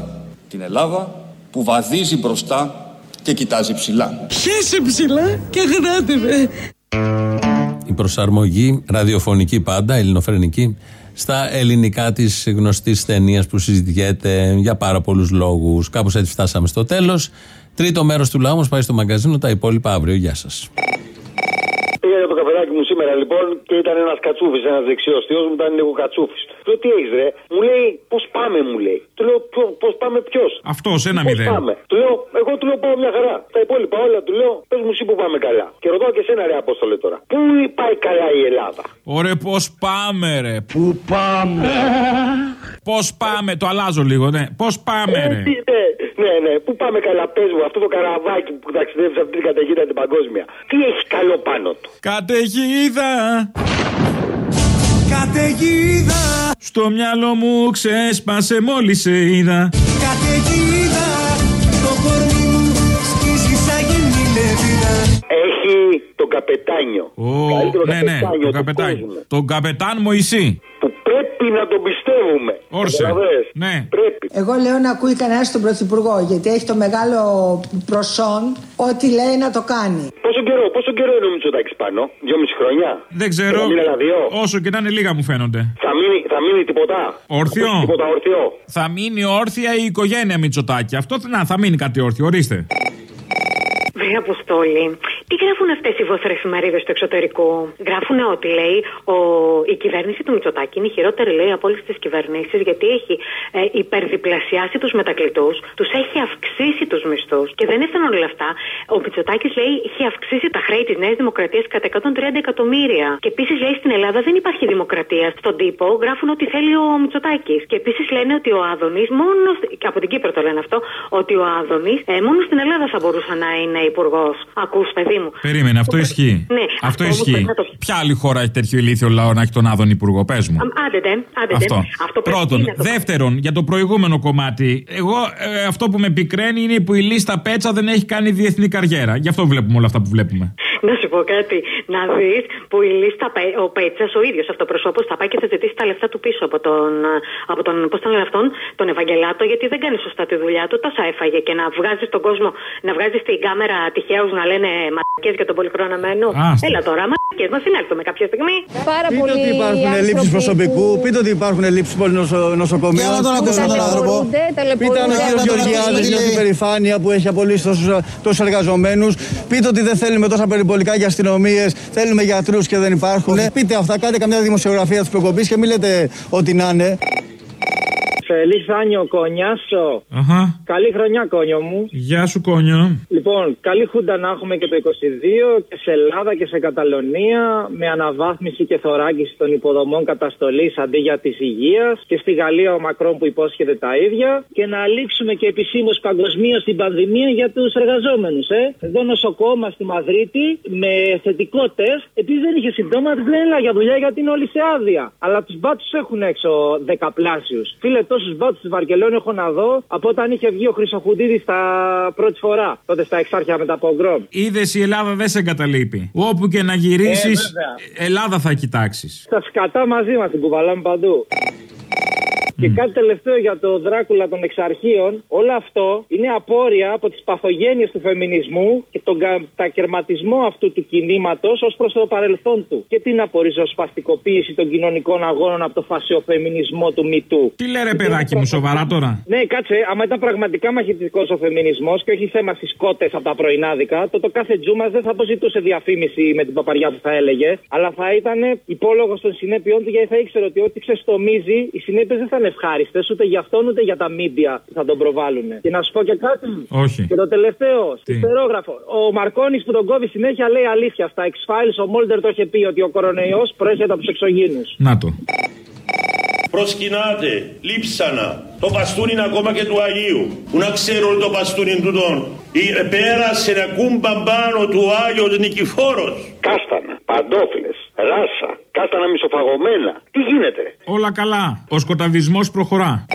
Την Ελλάδα που βαδίζει μπροστά και κοιτάζει ψηλά. Χέσε ψηλά και γράτε με. Η προσαρμογή ραδιοφωνική πάντα, ελληνοφρενική, στα ελληνικά της γνωστής ταινίας που συζητιέται για πάρα πολλούς λόγους. Κάπως έτσι φτάσαμε στο τέλος. Τρίτο μέρος του λαού μας πάει στο μαγκαζίνο, τα υπόλοιπα αύριο. Γεια σας. Πήγα για το καφεδάκι μου σήμερα λοιπόν και ήταν ένας κατσούφι, ένας δεξιός θείος μου, ήταν λίγο κατσούφι. Του λέω τι έχεις ρε, μου λέει πώς πάμε, μου λέει. Του λέω πώς πάμε ποιος; Αυτό, ένα Πώς μηδέν. πάμε; Του λέω, εγώ του λέω πάω μια χαρά. Τα υπόλοιπα όλα του λέω, πες μου εσύ που πάμε καλά. Και ρωτάω και εσένα ρε Απόστολε τώρα. Πού πάει καλά η Ελλάδα; Ωραία, πώς πάμε, ρε; Πού πάμε; Πώς πάμε, το αλλάζω λίγο, ναι. Πώς πάμε, Ε, ρε; τι, ναι, ναι, ναι. Πού πάμε καλά, πες μου, αυτό το καραβάκι που ταξιδεύεις σε αυτή την καταιγίδα την παγκόσμια. Τι έχει καλό πάνω του; Καταιγίδα. Καταιγίδα, Στο μυαλό μου ξέσπασε μόλις σε είδα. καταιγίδα, το κορμί μου σκίζει σαν γυμνή λεβίδα. Έχει τον καπετάνιο. Ω, Καλύτερο ναι, ναι, καπετάνιο τον του καπετάν. κόσμου. Τον καπετάν Μωυσή. Που πρέπει να τον πιστεύουμε. Όρσε. Καταλαβες; Ναι. Πρέπει. Εγώ λέω να ακούει κανένας τον Πρωθυπουργό, γιατί έχει το μεγάλο προσόν ό,τι λέει να το κάνει. Πόσο καιρό, πόσο καιρό είναι ο Μητσοτάκης πάνω, δυόμιση χρόνια; Δεν ξέρω. Ένα μήνα, ένα δύο. Όσο και να είναι λίγα μου φαίνονται. Θα μείνει, θα μείνει τίποτα; Όρθιο. Τίποτα όρθιο; Θα μείνει όρθια η οικογένεια Μητσοτάκη. Αυτό να, θα μείνει κάτι όρθιο. Ορίστε. Βρε Αποστόλη, Τι γράφουν αυτές οι βοθρεφημερίδε του εξωτερικού. Γράφουν ότι λέει ο, η κυβέρνηση του Μητσοτάκη είναι η χειρότερη λέει από όλες τις κυβερνήσεις γιατί έχει ε, υπερδιπλασιάσει τους μετακλητούς, τους έχει αυξήσει τους μισθούς και δεν έφταναν όλα αυτά. Ο Μητσοτάκης λέει έχει αυξήσει τα χρέη της Νέας Δημοκρατίας κατά 130 εκατομμύρια. Και επίσης λέει στην Ελλάδα δεν υπάρχει δημοκρατία. Στον τύπο γράφουν ότι θέλει ο Μητσοτάκης. Και επίσης λένε ότι ο Άδωνης μόνο. και από την Κύπρο το λένε αυτό. Ότι ο Άδωνης ε, μόνο στην Ελλάδα θα μπορούσε να είναι υπουργός. Ακούς, παιδί μου. Περίμενε, αυτό ισχύει. Ναι, αυτό όμως ισχύει. πρέπει να το- Ποια άλλη χώρα έχει τέτοιο ηλίθιο λαό να έχει τον Άδων υπουργό, πες μου. Αμ, Άντε, ντε, άντε, ντε. Αυτό. αυτό πρέπει Πρώτον. να το- Δεύτερον, για το προηγούμενο κομμάτι. Εγώ ε, αυτό που με πικραίνει είναι που η λίστα Πέτσα δεν έχει κάνει διεθνή καριέρα. Γι' αυτό βλέπουμε όλα αυτά που βλέπουμε. Να σου πω κάτι. Να δεις που η λίστα, Πέ- ο Πέτσα, ο ίδιος αυτοπροσώπο, θα πάει και θα ζητήσει τα λεφτά του πίσω από τον. Από τον πώς τον λένε αυτόν, τον Ευαγγελάτο, γιατί δεν κάνει σωστά τη δουλειά του. Τόσα έφαγε και να βγάζει τον κόσμο, να βγάζει στην κάμερα τυχαίου να λένε μαρκέ για τον πολυχροναμένο. Άστα. Έλα τώρα, μαρκέ, να συνέλθουμε κάποια στιγμή. Πάρα πείτε ότι υπάρχουν ελλείψεις προσωπικού, πείτε ότι υπάρχουν ελλείψεις πολυνοσοκομείων. Για να τον ακούσουμε τον άνθρωπο. Πείτε αν ο κ. Γεωργιάδης νιώθει περηφάνεια που έχει απολύσει τόσους εργαζομένους. Πείτε ότι δεν θέλουμε τόσα περιπολικά για αστυνομίες, θέλουμε γιατρούς και δεν υπάρχουν. Πείτε αυτά, κάντε καμιά δημοσιογραφία της προκοπής και μην λέτε ότι να είναι. Φελίξ Άνιο Κονιάσο. Αχα. Καλή χρονιά, κόνιο μου. Γεια σου, κόνιο. Λοιπόν, καλή χούντα να έχουμε και το 22 και σε Ελλάδα και σε Καταλωνία με αναβάθμιση και θωράκιση των υποδομών καταστολής αντί για της υγείας και στη Γαλλία ο Μακρόν που υπόσχεται τα ίδια και να λήξουμε και επισήμως παγκοσμίως την πανδημία για τους εργαζόμενους. Ε. Εδώ νοσοκόμα στη Μαδρίτη με θετικό τεστ, επειδή δεν είχε συμπτώματα, δεν έλα για δουλειά γιατί είναι όλοι σε άδεια. Αλλά τους μπάτσου έχουν έξω δεκαπλάσιους. Φίλε, τόσους μπάτσου στη Βαρκελόνη έχω να δω από όταν είχε βγει ο Χρυσοχουντίδης στα πρώτη φορά. Τότε στα εξάρχεια με τα πογκρόμ. Είδες η Ελλάδα δεν σε εγκαταλείπει. Όπου και να γυρίσεις, Ε, βέβαια. Ελλάδα θα κοιτάξεις. Τα σκατά μαζί μας την κουβαλάμε παντού. Και κάτι τελευταίο για το Δράκουλα των εξαρχείων. Όλο αυτό είναι απόρρια από τις παθογένειες του φεμινισμού και τον κατακαιρματισμό αυτού του κινήματος ως προς το παρελθόν του. Και την απορριζοσπαστικοποίηση των κοινωνικών αγώνων από το φασιοφεμινισμό του Μητού. Τι λέει ρε παιδάκι μου, σοβαρά τώρα. Ναι, κάτσε, άμα ήταν πραγματικά μαχητικός ο φεμινισμός και όχι θέμα στις κότες από τα πρωινάδικα, το, το κάθε τζούμα δεν θα αποζητούσε διαφήμιση με την παπαριά που θα έλεγε, αλλά θα ήταν υπόλογος των συνέπειών του γιατί θα ήξερε ότι ό,τι ξεστομίζει, οι συνέπειες δεν θα είναι ευχάριστες ούτε για αυτόν ούτε για τα μίντια που θα τον προβάλλουν. Και να σου πω και κάτι. Όχι. Και το τελευταίο, Τι; στερόγραφο. Ο Μαρκόνη που τον κόβει συνέχεια λέει αλήθεια. Στα X-Files ο Μόλτερ το είχε πει ότι ο κορονοϊό προέρχεται από τους εξωγήνους. Να το. Προσκυνάτε, λείψανα, το παστούνι είναι ακόμα και του Αγίου. Που να ξέρουν το παστούνι τούτον. Ε, Πέρασε να κούμπαν πάνω του Άγιος Νικηφόρος. Κάστανα, παντόφλε, ράσα, κάστανα μισοφαγωμένα. Τι γίνεται. Όλα καλά. Ο σκοταδισμός προχωρά.